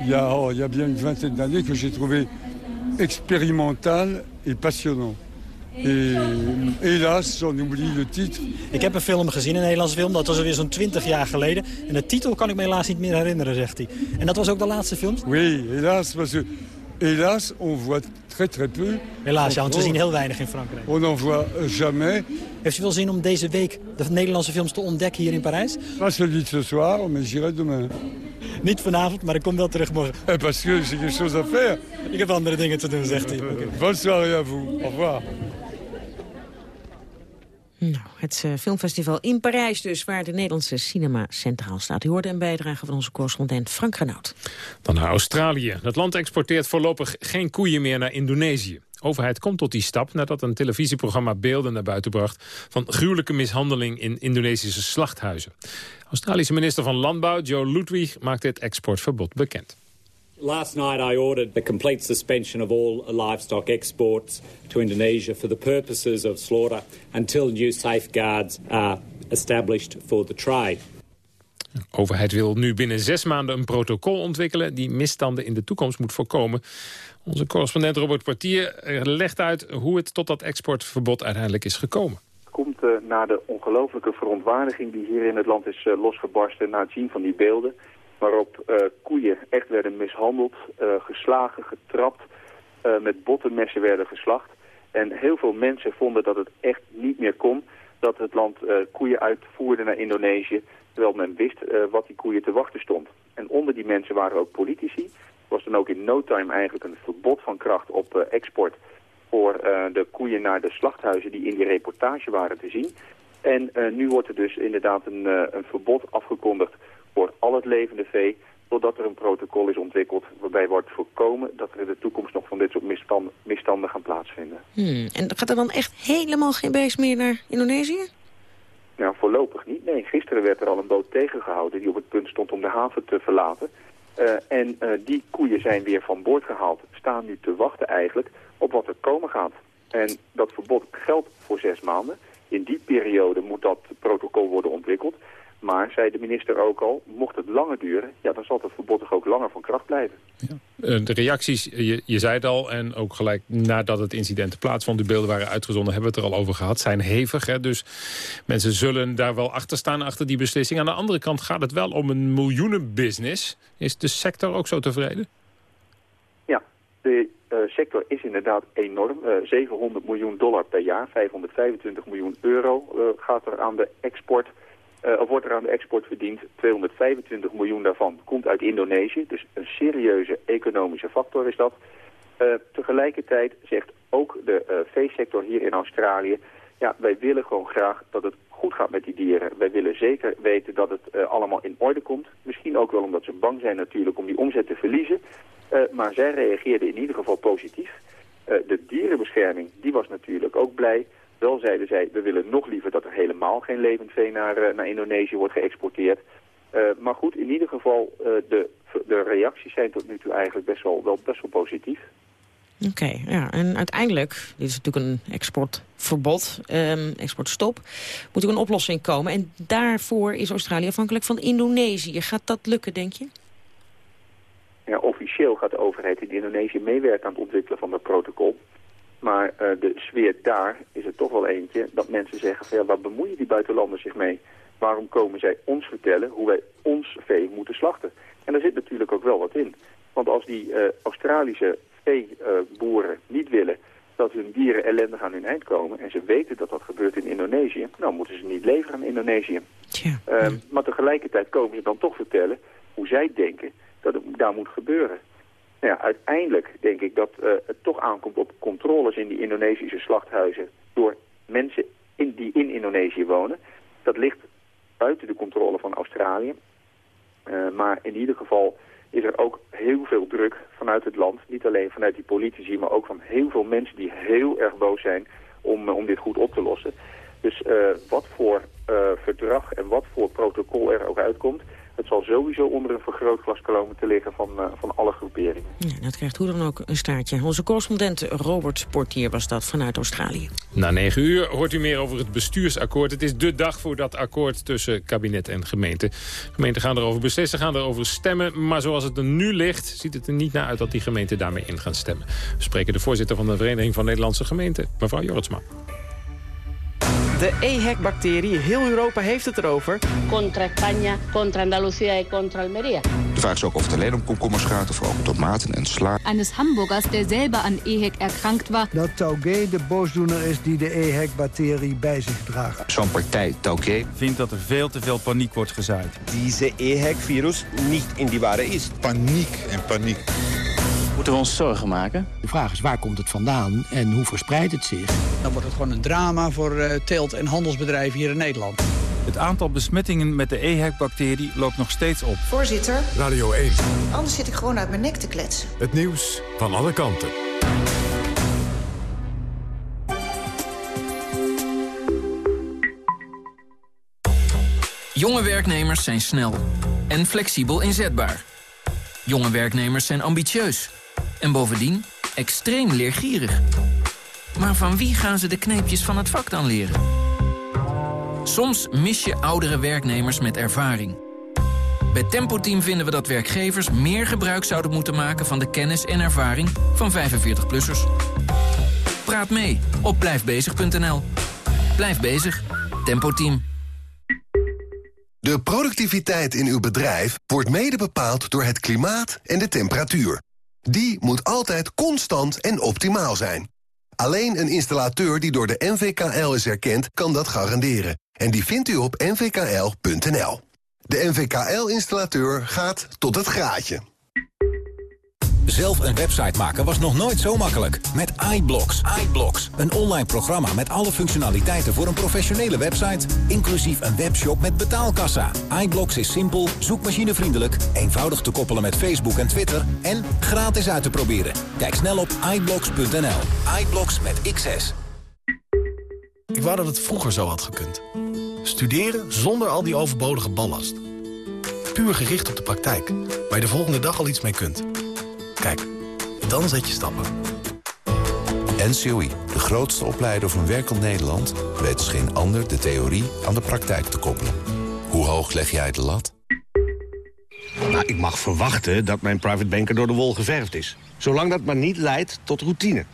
il y a, oh, il y a bien une vingtaine d'années, que j'ai trouvé expérimental et passionnant. Et, helaas, j'en oublie le titre. Ik heb een film gezien, een Nederlandse film. Dat was alweer zo'n 20 jaar geleden. En de titel kan ik me helaas niet meer herinneren, zegt hij. En dat was ook de laatste film? Oui, helaas. Parce helaas, on voit très très peu. Helaas, ja, want we zien heel weinig in Frankrijk. On en voit jamais. Heeft u wel zin om deze week de Nederlandse films te ontdekken hier in Parijs? Pas ce soir, mais j'irai demain. Niet vanavond, maar ik kom wel terug morgen. Parce que j'ai quelque chose à faire. Ik heb andere dingen te doen, zegt hij. Okay. Bonne soirée à vous. Au revoir. Nou, het uh, filmfestival in Parijs dus, waar de Nederlandse cinema centraal staat. U hoorde een bijdrage van onze correspondent Frank Renaud. Dan naar Australië. Dat land exporteert voorlopig geen koeien meer naar Indonesië. Overheid komt tot die stap nadat een televisieprogramma beelden naar buiten bracht... van gruwelijke mishandeling in Indonesische slachthuizen. Australische minister van Landbouw, Joe Ludwig, maakt dit exportverbod bekend. Last night I ordered the complete suspension of all livestock exports to Indonesia for the purposes of slaughter until new safeguards are established for the trade. De overheid wil nu binnen zes maanden een protocol ontwikkelen... die misstanden in de toekomst moet voorkomen. Onze correspondent Robert Portier legt uit hoe het tot dat exportverbod uiteindelijk is gekomen. Het komt uh, na de ongelofelijke verontwaardiging die hier in het land is uh, losgebarsten... na het zien van die beelden waarop uh, koeien echt werden mishandeld, uh, geslagen, getrapt, uh, met bottenmessen werden geslacht. En heel veel mensen vonden dat het echt niet meer kon dat het land koeien uitvoerde naar Indonesië, terwijl men wist wat die koeien te wachten stond. En onder die mensen waren ook politici. was dan ook in no time eigenlijk een verbod van kracht op export voor de koeien naar de slachthuizen die in die reportage waren te zien. En nu wordt er dus inderdaad een, een verbod afgekondigd voor al het levende vee, totdat er een protocol is ontwikkeld waarbij wordt voorkomen dat er in de toekomst nog van dit soort misstanden, misstanden gaan plaatsvinden. Hmm. En gaat er dan echt helemaal geen beest meer naar Indonesië? Nou, voorlopig niet. Nee, gisteren werd er al een boot tegengehouden die op het punt stond om de haven te verlaten. Uh, en uh, die koeien zijn weer van boord gehaald, staan nu te wachten eigenlijk op wat er komen gaat. En dat verbod geldt voor zes maanden. In die periode moet dat protocol worden ontwikkeld. Maar, zei de minister ook al, mocht het langer duren... ja, dan zal het verbod toch ook langer van kracht blijven. Eh, de reacties, je, je zei het al, en ook gelijk nadat het incident plaatsvond... de beelden waren uitgezonden, hebben we het er al over gehad, zijn hevig. Hè? Dus mensen zullen daar wel achter staan, achter die beslissing. Aan de andere kant gaat het wel om een miljoenenbusiness. Is de sector ook zo tevreden? Ja, de uh, sector is inderdaad enorm. Uh, 700 miljoen dollar per jaar, 525 miljoen euro uh, gaat er aan de export... Of wordt er aan de export verdiend. 225 miljoen daarvan komt uit Indonesië. Dus een serieuze economische factor is dat. Uh, tegelijkertijd zegt ook de uh, veesector hier in Australië... ja, wij willen gewoon graag dat het goed gaat met die dieren. Wij willen zeker weten dat het allemaal in orde komt. Misschien ook wel omdat ze bang zijn natuurlijk om die omzet te verliezen. maar zij reageerden in ieder geval positief. de dierenbescherming die was natuurlijk ook blij... Wel zeiden zij, we willen nog liever dat er helemaal geen levend vee naar, uh, naar Indonesië wordt geëxporteerd. Uh, maar goed, in ieder geval, uh, de, de reacties zijn tot nu toe eigenlijk best wel, wel, best wel positief. Oké, okay, ja. En uiteindelijk, dit is natuurlijk een exportverbod, um, exportstop, moet er een oplossing komen. En daarvoor is Australië afhankelijk van Indonesië. Gaat dat lukken, denk je? Ja, officieel gaat de overheid in Indonesië meewerken aan het ontwikkelen van dat protocol. Maar uh, de sfeer daar is er toch wel eentje dat mensen zeggen van ja, waar bemoeien die buitenlanders zich mee? Waarom komen zij ons vertellen hoe wij ons vee moeten slachten? En daar zit natuurlijk ook wel wat in. Want als die uh, Australische veeboeren niet willen dat hun dieren ellendig aan hun eind komen... en ze weten dat dat gebeurt in Indonesië... nou moeten ze niet leveren aan Indonesië. Uh, maar tegelijkertijd komen ze dan toch vertellen hoe zij denken dat het daar moet gebeuren. Nou ja, uiteindelijk denk ik dat uh, het toch aankomt op controles in die Indonesische slachthuizen door mensen in, die in Indonesië wonen. Dat ligt buiten de controle van Australië. Uh, maar in ieder geval is er ook heel veel druk vanuit het land. Niet alleen vanuit die politici, maar ook van heel veel mensen die heel erg boos zijn om, uh, om dit goed op te lossen. Dus wat voor verdrag en wat voor protocol er ook uitkomt... Het zal sowieso onder een vergrootglas komen te liggen van, uh, van alle groeperingen. Ja, dat krijgt hoe dan ook een staartje. Onze correspondent Robert Portier was dat vanuit Australië. Na negen uur hoort u meer over het bestuursakkoord. Het is de dag voor dat akkoord tussen kabinet en gemeente. Gemeenten gaan erover beslissen, gaan erover stemmen. Maar zoals het er nu ligt, ziet het er niet naar uit dat die gemeenten daarmee in gaan stemmen. We spreken de voorzitter van de Vereniging van Nederlandse Gemeenten, mevrouw Jorritsma. De EHEC-bacterie, heel Europa heeft het erover. Contra España, contra Andalucía y contra Almería. De vraag is ook of het alleen om komkommers gaat of ook om tomaten en sla. Eines Hamburgers, der selber aan EHEC erkrankt was. Dat Taugé de boosdoener is die de EHEC-bacterie bij zich draagt. Zo'n partij Taugé vindt dat er veel te veel paniek wordt gezaaid. Deze EHEC-virus niet in die ware is. Paniek en paniek. Moeten we ons zorgen maken? De vraag is waar komt het vandaan en hoe verspreidt het zich? Dan wordt het gewoon een drama voor uh, teelt- en handelsbedrijven hier in Nederland. Het aantal besmettingen met de EHEC-bacterie loopt nog steeds op. Voorzitter. Radio 1. Anders zit ik gewoon uit mijn nek te kletsen. Het nieuws van alle kanten. Jonge werknemers zijn snel en flexibel inzetbaar. Jonge werknemers zijn ambitieus. En bovendien extreem leergierig. Maar van wie gaan ze de kneepjes van het vak dan leren? Soms mis je oudere werknemers met ervaring. Bij Tempo Team vinden we dat werkgevers meer gebruik zouden moeten maken... van de kennis en ervaring van 45-plussers. Praat mee op blijfbezig.nl. Blijf bezig. Tempo Team. De productiviteit in uw bedrijf wordt mede bepaald door het klimaat en de temperatuur. Die moet altijd constant en optimaal zijn. Alleen een installateur die door de NVKL is erkend, kan dat garanderen. En die vindt u op nvkl.nl. De NVKL-installateur gaat tot het graadje. Zelf een website maken was nog nooit zo makkelijk. Met iBlocks. iBlocks, een online programma met alle functionaliteiten voor een professionele website. Inclusief een webshop met betaalkassa. iBlocks is simpel, zoekmachinevriendelijk, eenvoudig te koppelen met Facebook en Twitter... en gratis uit te proberen. Kijk snel op iBlocks.nl. iBlocks met XS. Ik wou dat het vroeger zo had gekund. Studeren zonder al die overbodige ballast. Puur gericht op de praktijk, waar je de volgende dag al iets mee kunt. Kijk, dan zet je stappen. NCOI, de grootste opleider van werkend Nederland... weet als geen ander de theorie aan de praktijk te koppelen. Hoe hoog leg jij de lat? Nou, ik mag verwachten dat mijn private banker door de wol geverfd is. Zolang dat maar niet leidt tot routine.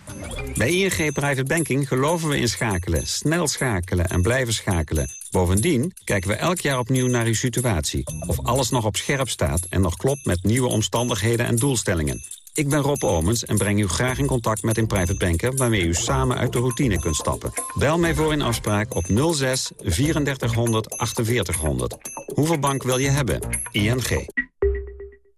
Bij ING Private Banking geloven we in schakelen, snel schakelen en blijven schakelen. Bovendien kijken we elk jaar opnieuw naar uw situatie. Of alles nog op scherp staat en nog klopt met nieuwe omstandigheden en doelstellingen. Ik ben Rob Omens en breng u graag in contact met een private banker... waarmee u samen uit de routine kunt stappen. Bel mij voor een afspraak op 06 3400 4800. Hoeveel bank wil je hebben? ING.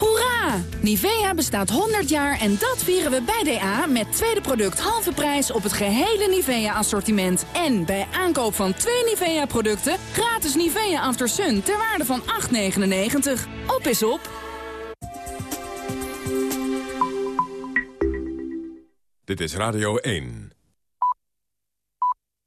Hoera! Nivea bestaat 100 jaar en dat vieren we bij DA... met tweede product halve prijs op het gehele Nivea-assortiment. En bij aankoop van twee Nivea-producten... gratis Nivea After Sun ter waarde van 8,99. Op is op! Dit is Radio 1.